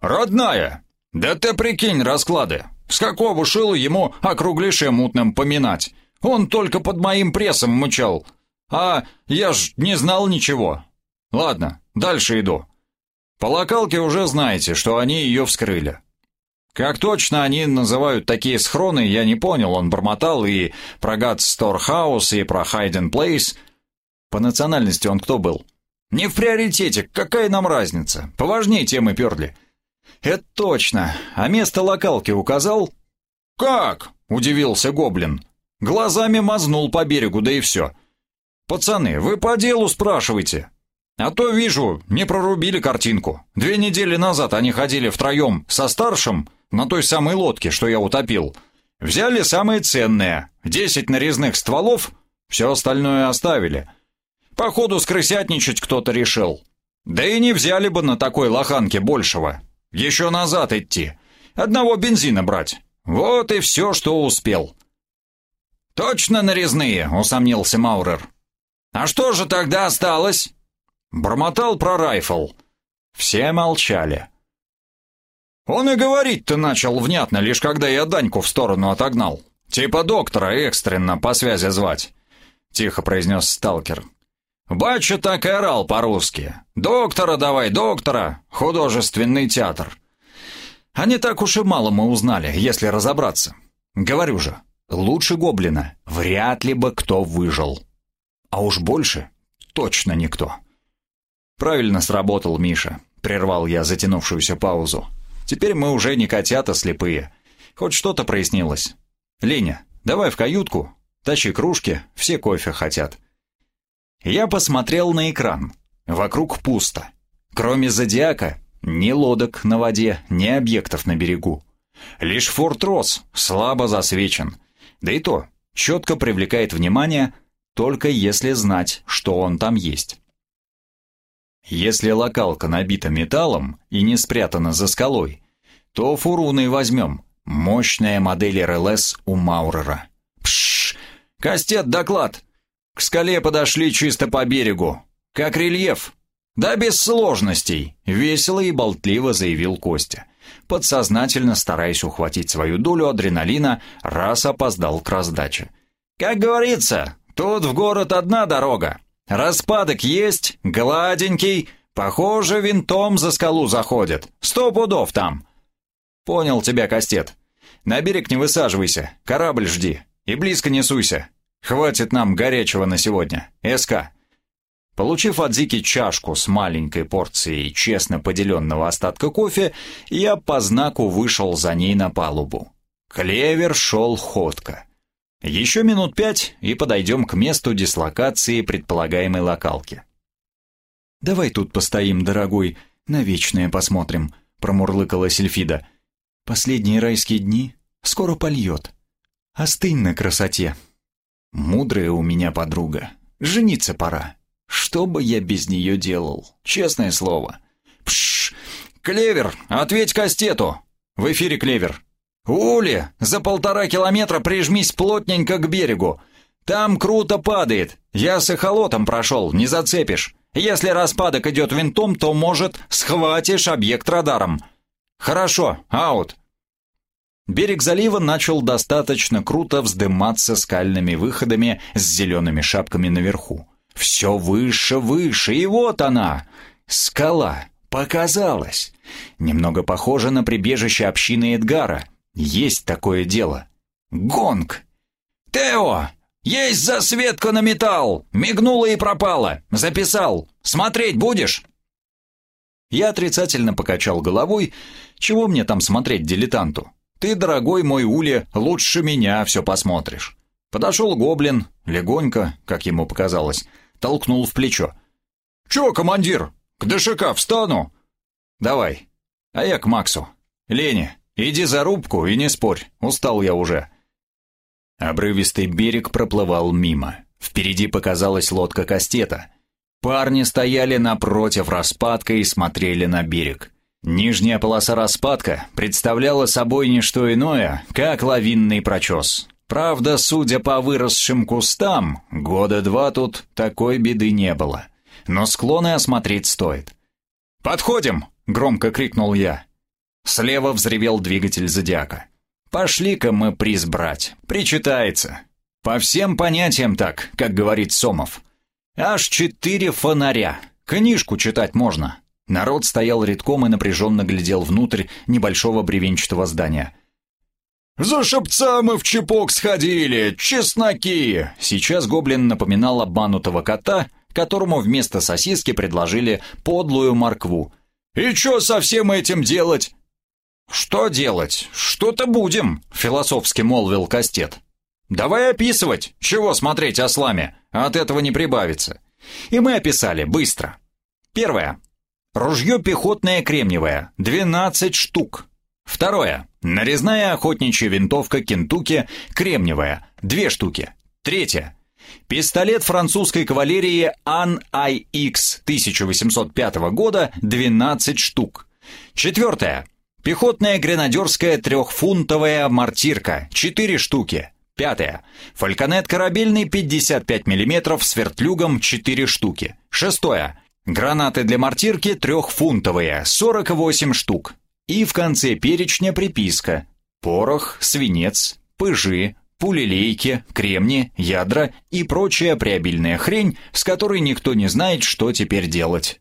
«Родная, да ты прикинь расклады. С какого шила ему округлише мутным поминать? Он только под моим прессом мычал. А я ж не знал ничего. Ладно, дальше иду. По локалке уже знаете, что они ее вскрыли. Как точно они называют такие схроны, я не понял, он бормотал и про Гад Сторхаус, и про Хайден Плейс. По национальности он кто был? Не в приоритете, какая нам разница? Поважнее темы перли. Это точно. А место локалки указал? Как? Удивился Гоблин. Глазами мазнул по берегу, да и все. Пацаны, вы по делу спрашиваете? А то, вижу, не прорубили картинку. Две недели назад они ходили втроем со старшим на той самой лодке, что я утопил. Взяли самые ценные, десять нарезных стволов, все остальное оставили. Походу, скрысятничать кто-то решил. Да и не взяли бы на такой лоханке большего. Еще назад идти. Одного бензина брать. Вот и все, что успел. «Точно нарезные», — усомнился Маурер. «А что же тогда осталось?» Бормотал про райфл. Все молчали. Он и говорить-то начал внятно, лишь когда я Даньку в сторону отогнал. Типа доктора экстренно по связи звать. Тихо произнес сталкер. Бача так и орал по-русски. «Доктора давай, доктора! Художественный театр!» А не так уж и мало мы узнали, если разобраться. Говорю же, лучше гоблина вряд ли бы кто выжил. А уж больше точно никто. Правильно сработал Миша, прервал я затянувшуюся паузу. Теперь мы уже не котята слепые. Хоть что-то прояснилось. Леня, давай в каютку, тащи кружки, все кофе хотят. Я посмотрел на экран. Вокруг пусто. Кроме зодиака, ни лодок на воде, ни объектов на берегу. Лишь форт Росс слабо засвечен. Да и то, четко привлекает внимание, только если знать, что он там есть. Если локалка набита металлом и не спрятана за скалой, то фуруны возьмем. Мощная модель РЛС у Маурера. Пшш! Кастет, доклад! К скале подошли чисто по берегу. Как рельеф. Да без сложностей, весело и болтливо заявил Костя, подсознательно стараясь ухватить свою долю адреналина, раз опоздал к раздаче. Как говорится, тут в город одна дорога. Распадок есть, гладенький, похоже, винтом за скалу заходит. Сто пудов там. Понял тебя, Кастет. На берег не высаживайся, корабль жди и близко не суйся. Хватит нам горячего на сегодня. СК. Получив от Зики чашку с маленькой порцией честно поделенного остатка кофе, я по знаку вышел за ней на палубу. Клевер шел ходко. Еще минут пять и подойдем к месту дислокации предполагаемой локалки. «Давай тут постоим, дорогой, на вечное посмотрим», — промурлыкала Сильфида. «Последние райские дни скоро польет. Остынь на красоте». Мудрая у меня подруга. Жениться пора. Что бы я без нее делал? Честное слово. Пш! Клевер, ответь Кастету. В эфире Клевер. Ули, за полтора километра прижмись плотненько к берегу. Там круто падает. Я с эхолотом прошел, не зацепишь. Если распадок идет винтом, то, может, схватишь объект радаром. Хорошо, аут. Берег залива начал достаточно круто вздыматься скальными выходами с зелеными шапками наверху. Все выше, выше, и вот она, скала, показалась. Немного похожа на прибежище общины Эдгара. Есть такое дело. Гонг. «Тео! Есть засветка на металл! Мигнула и пропала! Записал! Смотреть будешь?» Я отрицательно покачал головой. Чего мне там смотреть дилетанту? Ты, дорогой мой Ули, лучше меня все посмотришь. Подошел гоблин, легонько, как ему показалось, толкнул в плечо. «Чё, командир, к ДШК встану?» «Давай. А я к Максу. Леня, иди за рубку и не спорь, устал я уже». Обрывистый берег проплывал мимо. Впереди показалась лодка Кастета. Парни стояли напротив распадка и смотрели на берег. Нижняя полоса распадка представляла собой не что иное, как лавинный прочес. Правда, судя по выросшим кустам, года два тут такой беды не было. Но склоны осмотреть стоит. «Подходим!» — громко крикнул я. Слева взревел двигатель зодиака. «Пошли-ка мы приз брать. Причитается. По всем понятиям так, как говорит Сомов. Аж четыре фонаря. Книжку читать можно. Народ стоял редком и напряженно глядел внутрь небольшого бревенчатого здания. «За шепца мы в чепок сходили! Чесноки!» Сейчас гоблин напоминал обманутого кота, которому вместо сосиски предложили подлую моркву. «И что со всем этим делать?» «Что делать? Что-то будем», — философски молвил Кастет. «Давай описывать, чего смотреть ослами, от этого не прибавится». И мы описали, быстро. Первое. Ружье пехотное кремниевое, 12 штук. Второе. Нарезная охотничья винтовка Кентукки кремниевая, 2 штуки. Третье. Пистолет французской кавалерии Ан IX 1805 года 12 штук. Четвертое. Пехотная гренадерская трехфунтовая мортирка 4 штуки. Пятое. Фальконет корабельный 55 мм с вертлюгом 4 штуки. Шестое. Гранаты для мортирки трехфунтовые, 48 штук. И в конце перечня приписка. Порох, свинец, пыжи, пулелейки, кремни, ядра и прочая преобильная хрень, с которой никто не знает, что теперь делать.